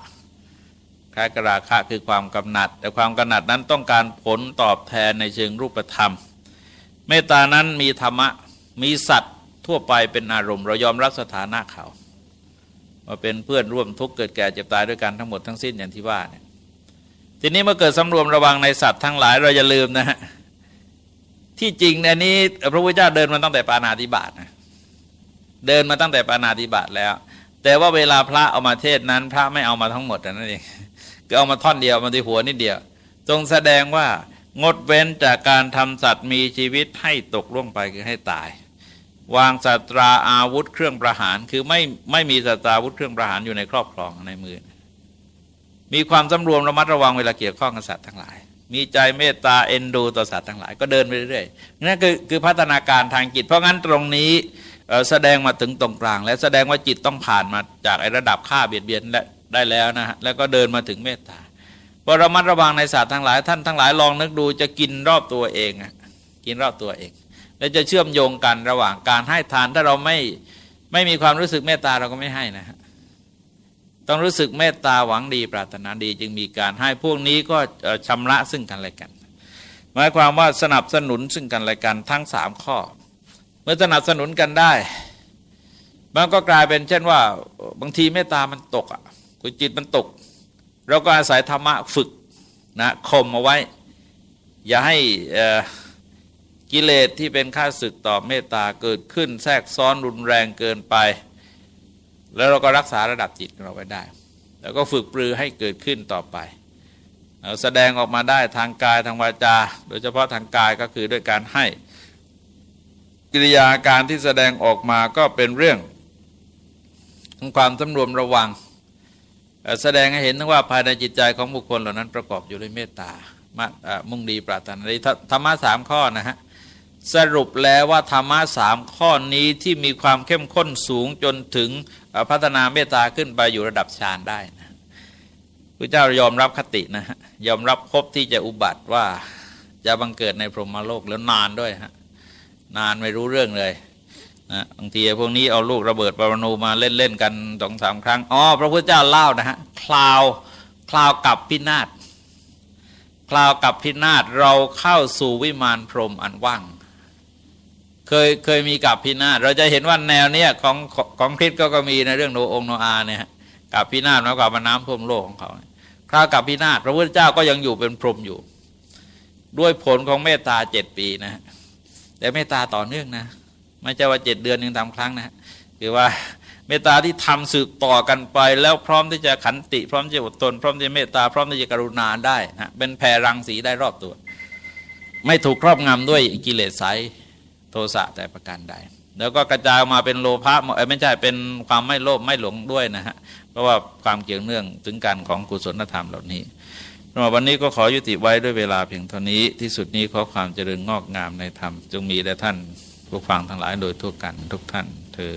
คล้ายกับราคะคือความกำหนัด แต่ความกำหนัดนั้นต้องการผลตอบแทนในเชิงรูปธรรม เมตตานั้นมีธรรมะมีสัตว์ทั่วไปเป็นอารมณ์ เรายอมรับสถานะเขา ว่าเป็นเพื่อนร่วมทุกข์เกิดแก่เจ็บตายด้วยกันทั้งหมดทั้งสิ้นอย่างที่ว่าเนี่ยทีนี้เมื่อเกิดสำรวมระวังในสัตว์ทั้งหลายเราอย่าลืมนะฮะที่จริงอันนี้พระพุทธเจ้าเดินมาตั้งแต่ปานาติบาตนะเดินมาตั้งแต่ปานาติบาตแล้ว แต่ว่าเวลาพระเอามาเทศนั้น พระไม่เอามาทั้งหมดนั่นเองก็เอามาท่อนเดียวมาที่หัวนิดเดียวทรงแสดงว่างดเว้นจากการทำสัตว์มีชีวิตให้ตกล่วงไปคือให้ตาย วางสัตราอาวุธเครื่องประหาร คือไม่ไม่มีสัตราอาวุธเครื่องประหารอยู่ในครอบครองในมือ มีความสำรวมระมัดระวังเวลาเกี่ยวข้องกับสัตว์ทั้งหลาย มีใจเมตตาเอ็นดูต่อสัตว์ทั้งหลาย ก็เดินไปเรื่อยๆนั่นคือคือพัฒนาการทางจิต เพราะงั้นตรงนี้แสดงมาถึงตรงกลาง และแสดงว่าจิตต้องผ่านมาจากไอระดับค่าเบียดเบียนได้แล้วนะฮะแล้วก็เดินมาถึงเมตตาพอระมัดระวังในสัตว์ทั้งหลาย ท่านทั้งหลายลองนึกดูจะกินรอบตัวเองกินรอบตัวเอง และจะเชื่อมโยงกันระหว่างการให้ทานถ้าเราไม่ไม่มีความรู้สึกเมตตาเราก็ไม่ให้นะฮะต้องรู้สึกเมตตาหวังดีปรารถนาดีจึงมีการให้พวกนี้ก็ชำระซึ่งกันและกัน หมายความว่าสนับสนุนซึ่งกันและกันทั้งสามข้อ เมื่อสนับสนุนกันได้มันก็กลายเป็นเช่นว่าบางทีเมตตามันตกอะคือจิตมันตก เราก็อาศัยธรรมะฝึกนะข่มเอาไว้ อย่าให้ กิเลสที่เป็นข้าศึกต่อเมตตาเกิดขึ้นแทรกซ้อนรุนแรงเกินไป แล้วเราก็รักษาระดับจิตเราไว้ได้ แล้วก็ฝึกปรือให้เกิดขึ้นต่อไปแสดงออกมาได้ทางกายทางวาจา โดยเฉพาะทางกายก็คือด้วยการให้ กิริยาการที่แสดงออกมาก็เป็นเรื่องของความสำรวมระวัง แสดงให้เห็นว่าภายในจิตใจของบุคคลเหล่านั้นประกอบอยู่ด้วยเมตตามุ่งดีปรารถนาดีธรรมะสามข้อนะฮะ สรุปแล้วว่าธรรมะสามข้อนี้ที่มีความเข้มข้นสูงจนถึงพัฒนาเมตตาขึ้นไปอยู่ระดับฌานได้นะพระเจ้ายอมรับคตินะฮะยอมรับพบที่จะอุบัติว่าจะบังเกิดในพรหมโลกแล้วนานด้วยฮะนานไม่รู้เรื่องเลยนะบางทีพวกนี้เอาลูกระเบิดปรมาณูมาเล่นๆกันสองสามครั้งอ๋อพระพุทธเจ้าเล่านะฮะคลาวคลาวกับพินาศคลาวกับพินาศเราเข้าสู่วิมานพรหมอันว่าง เคยเคยมีกับพินาศเราจะเห็นว่าแนวเนี้ยของของคริสก็ก็มีในเรื่องโนองโนอาเนี่ยกับพินาศมากกว่ามาน้ำท่วมโลกของเขาคราวกับพินาศพระพุทธเจ้าก็ยังอยู่เป็นพรหมอยู่ ด้วยผลของเมตตาเจ็ดปีนะแต่เมตตาต่อเนื่องนะไม่ใช่ว่าเจ็ดเดือนหนึ่งทำครั้งนะคือว่าเมตตาที่ทำสืบต่อกันไป แล้วพร้อมที่จะขันติ พร้อมที่จะอดทน พร้อมที่จะเมตตาพร้อมที่จะกรุณาได้นะเป็นแผ่รังสีได้รอบตัว ไม่ถูกครอบงำด้วยกิเลสไซ โทสะแต่ประการใด แล้วก็กระจายมาเป็นโลภะไม่ใช่เป็นความไม่โลภไม่หลงด้วยนะฮะเพราะว่าความเกี่ยวเนื่องถึงการของกุศลธรรมเหล่านี้วันนี้ก็ขอยุติไว้ด้วยเวลาเพียงเท่านี้ที่สุดนี้ขอความเจริญงอกงามในธรรม จงมีแด่ท่านผู้ฟังทั้งหลายโดยทั่วกันทุกท่านเธอ